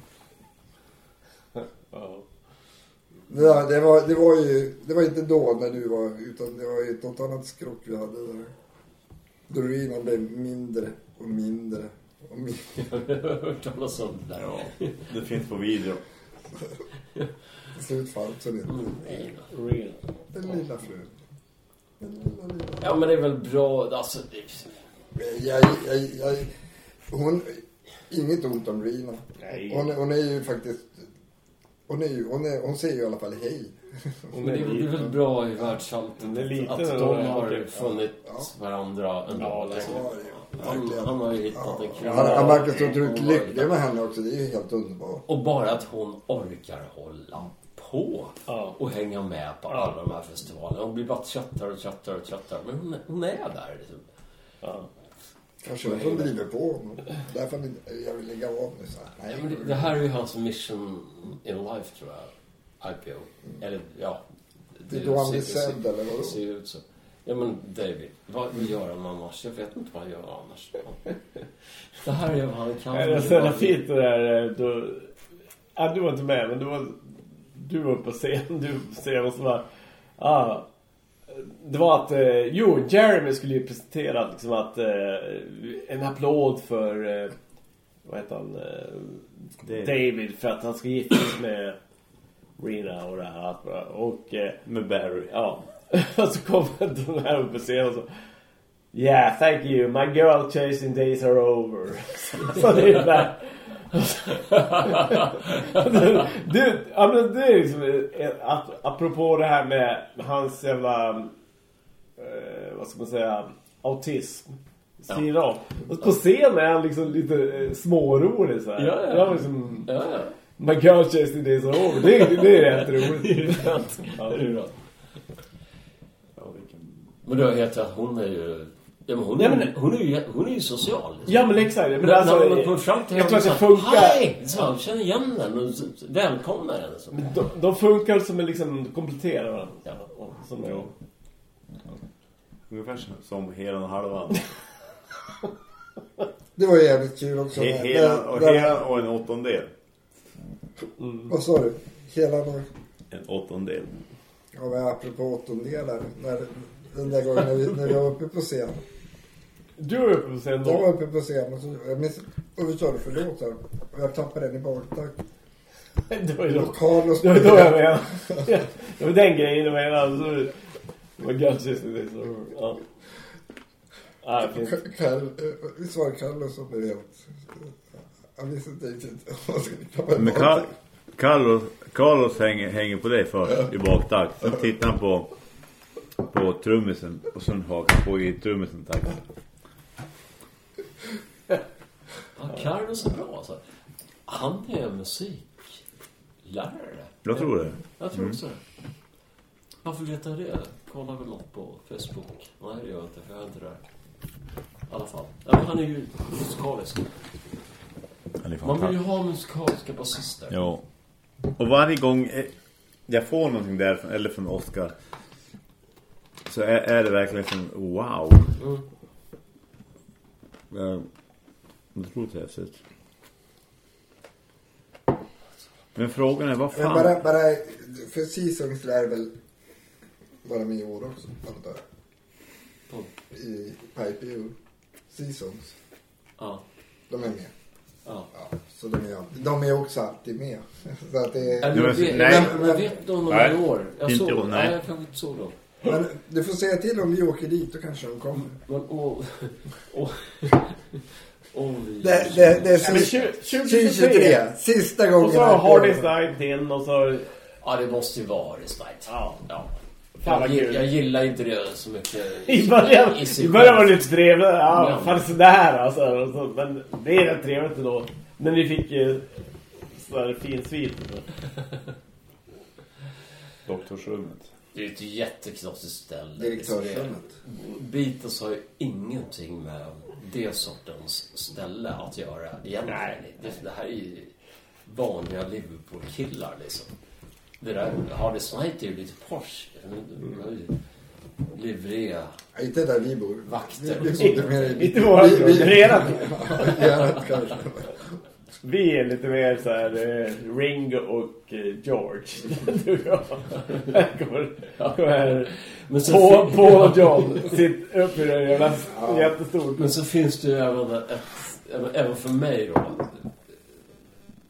Ja, det, var, det var ju, det var inte då när du var, utan det var ett något annat skrock vi hade där. Då Rina blev mindre och mindre och mindre. Jag har hört talas om det där. Ja, det finns på video. Till slut fanns hon inte. Rina. Real. Den lilla frun. Den lilla, lilla. Ja men det är väl bra, alltså... Det, Jag, jag, jag, hon, inget ont om Rina. Nej. Hon, hon är ju faktiskt, hon, är ju, hon, är, hon säger ju i alla fall hej. Hon (laughs) men det, är, väl- det är väl bra i världsalltet att de har funnit Ja. varandra ändå. Ja, det liksom. han, han har ju hittat en kvinna. Han, han verkar så otroligt lycklig med henne också. Det är ju helt underbart. Och bara att hon orkar hålla på och hänga med på alla de här festivalerna. Hon blir bara tröttare och tröttare och tröttare. Men hon, är- hon är där liksom. Ja. Kanske hon som driver på honom. Därför jag vill lägga av nu så. Ja, det, det här är ju hans mission in life tror jag. IPO. Eller ja. Det är då han blir sedd, eller vadå? Det ser ju ut så. Ja men David, vad, gör han annars? Jag vet inte vad han gör annars. (laughs) Det här är vad han kan. Det är så jävla fint det där. eh, Då, ja, du var inte med, men du var, du var på scen. Du var på scen och så var, ah, det var att, eh, jo, Jeremy skulle ju presentera liksom att eh, en applåd för, eh, vad heter han, eh, David. David för att han ska gifta sig med Rina och det här. Och eh, Med Barry. Ja. (laughs) och så kommer den här upp på scenen och så Yeah, thank you. My girl chasing days are over. (laughs) så det är. Du, ja men det är liksom eh, att, apropå det här med hans jävla eh, vad ska man säga autism. Av. Och på scen är han liksom lite eh, smårolig så här. Ja, ja. Det var liksom, Ja, ja. My girl chasing days are over. Det, är- det är rätt roligt. (laughs) Ja, det är bra. Ja, vilken... Men du har helt rätt, hon är ju... Ja, men hon, Nej, är, men- hon, är ju, hon är ju social. Liksom. Ja men exakt. Men Men alltså, när man kommer fram till jag tror att det funkar. Hej! Så känner igen henne och välkomnar henne. Så. De, de funkar som en liksom kompletterar varandra. Ja. Och Som jag. Ungefär som helan och halvan. (laughs) Det var jävligt kul också. He, helan, och, där- helan och en åttondel. Vad sa du? Hela någon... En åttondel. Ja, men apropå åttondelar. När, den där gången när vi, när vi var uppe på scen. Du är uppe på scen Jag var då. uppe på scen och så... Jag minns... Och vi körde för låt här. Och jag tappade den i baktakt. (laughs) Det var ju Och då. (laughs) Det var då jag menade. Det var den grejen jag menade. Så det var gött just det. Så, ja. Visst var det Carlos som blev helt... Han visste inte riktigt (laughs) vad han skulle klappa i baktakt. Carlos, Carlos hänger, hänger på det för i baktakt. Sen tittar han på, på trummisen och sen hakar på i trummisen takt. Ja, Carlos är bra alltså. Han är musiklärare. Jag tror det. Jag tror också det. Varför vet jag det? Kolla väl något på Facebook. Nej, det gör jag inte, för jag är inte där. I alla fall. Ja, men han är ju musikalisk. Man vill ju ha musikaliska basister. Ja. Och varje gång eh, jag får någonting därifrån, eller från Oscar så är, är det verkligen som wow. Mm. Jag, otroligt häftigt. Men frågan är, vad Men fan? bara, bara... För Seasons lär väl vara med i år också. Antar jag. På- I Pipe EU. Seasons. Ja. De är med. ja. Ja, så de är, alltid, de är också alltid med. (laughs) Så att det men- jag, vet, nej. jag, jag vet inte om de är i år. Jag Inte såg, nej. nej. jag kanske inte såg dem. Men du får säga till om vi åker dit, då kanske de kommer. Men, och, och, och vi... Det, det, det är men sista, 2023. 2023. Sista gången. Och så har Hardest Night in och så... Ja, det måste ju vara Aris Night. Ja. ja. Fan Jag, kul. jag gillar inte det så mycket I början, i början var det lite trevligt. Ja, Ja. fan sådär alltså. Och så, Men det är rätt trevligt ändå. Men vi fick ju sådär fin svit. (laughs) Doktorsrummet. Det är ett jätteknasigt ställe. Direktörsrummet. Beatles har ju ingenting med det sortens ställe att göra egentligen. Nej. Det, det här är ju vanliga Liverpool-killar liksom. Det där Hardy Snight är ju lite Porsche. Livrea. Ja, Inte där vi bor. Vakter. Vi, vi bodde mer i... Inte våra vi, vi. Gärna kanske. Vi är lite mer så här eh, Ringo och eh, George. (laughs) du och jag. (laughs) Här kommer, kommer. Men så, fin- Paul och John sitter upp i det jävla jättestort. men så finns det ju även ett, även, för mig då.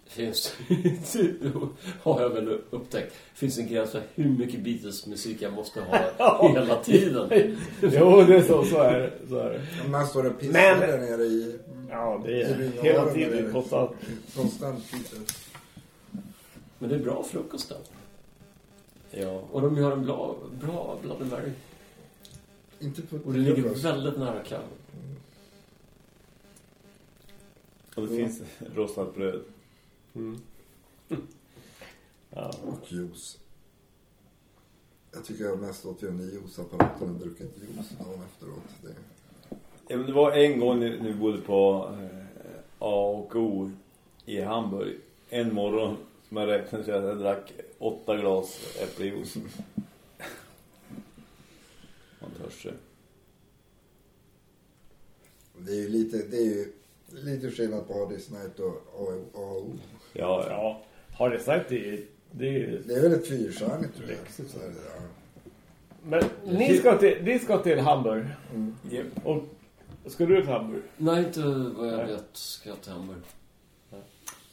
Finns det, (laughs) har jag väl upptäckt. Finns en gräns för hur mycket Beatles-musik jag måste ha hela tiden. Jo, det är så, så är det. Så är det. Man står och pissar där nere i... Ja, det är byggnaden hela tiden nere. konstant. Konstant pissar. Men det är bra frukost då. Ja. Och de gör en bra, bra Bloody Mary. Inte på Och det ligger väldigt nära kall. Och det finns rostat bröd. Ja. Och juice. Jag tycker jag mest åt under juiceapparaten och druckit juice dagen efteråt. Det, Ja, men det var en gång när vi bodde på eh, A och O i Hamburg. En morgon som jag räknade så jag drack åtta glas äppeljuice. Man törs sig. det är ju lite, det är ju lite skillnad på Hardys Night och AO. Ja, ja. ja. Har det sagt det? Är ju... Det är väl ett fyrstjärnigt tror jag. Är det, ja. Men ni ska till, ni ska till Hamburg. Japp. Och ska du till Hamburg? Nej, inte vad jag Nej. vet ska jag till Hamburg.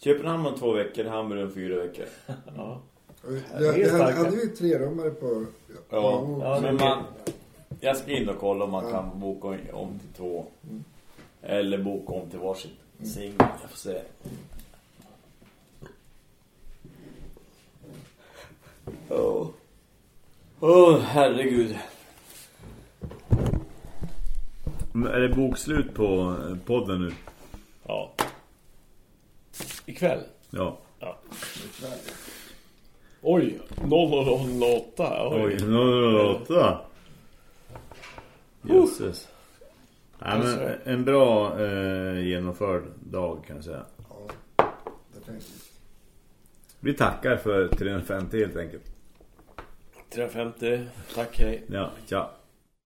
Köpenhamn om två veckor, Hamburg om fyra veckor. (laughs) Ja. Och Det, det är det, starkt. hade vi tre rummare på Ja, AO. Ja, men man... Jag ska in och kolla om man Ja. kan boka om till två. Eller boka om till varsitt singel. Jag får se. Åh. Åh, herregud. Men är det bokslut på eh, podden nu? Ja. Ikväll? Ja. Oj, 0008. Oj, 008. Jösses. Nej, men en bra eh, genomförd dag kan jag säga. Ja, definitivt. Vi tackar för 350 helt enkelt. 350. Tack, hej. Ja, tja.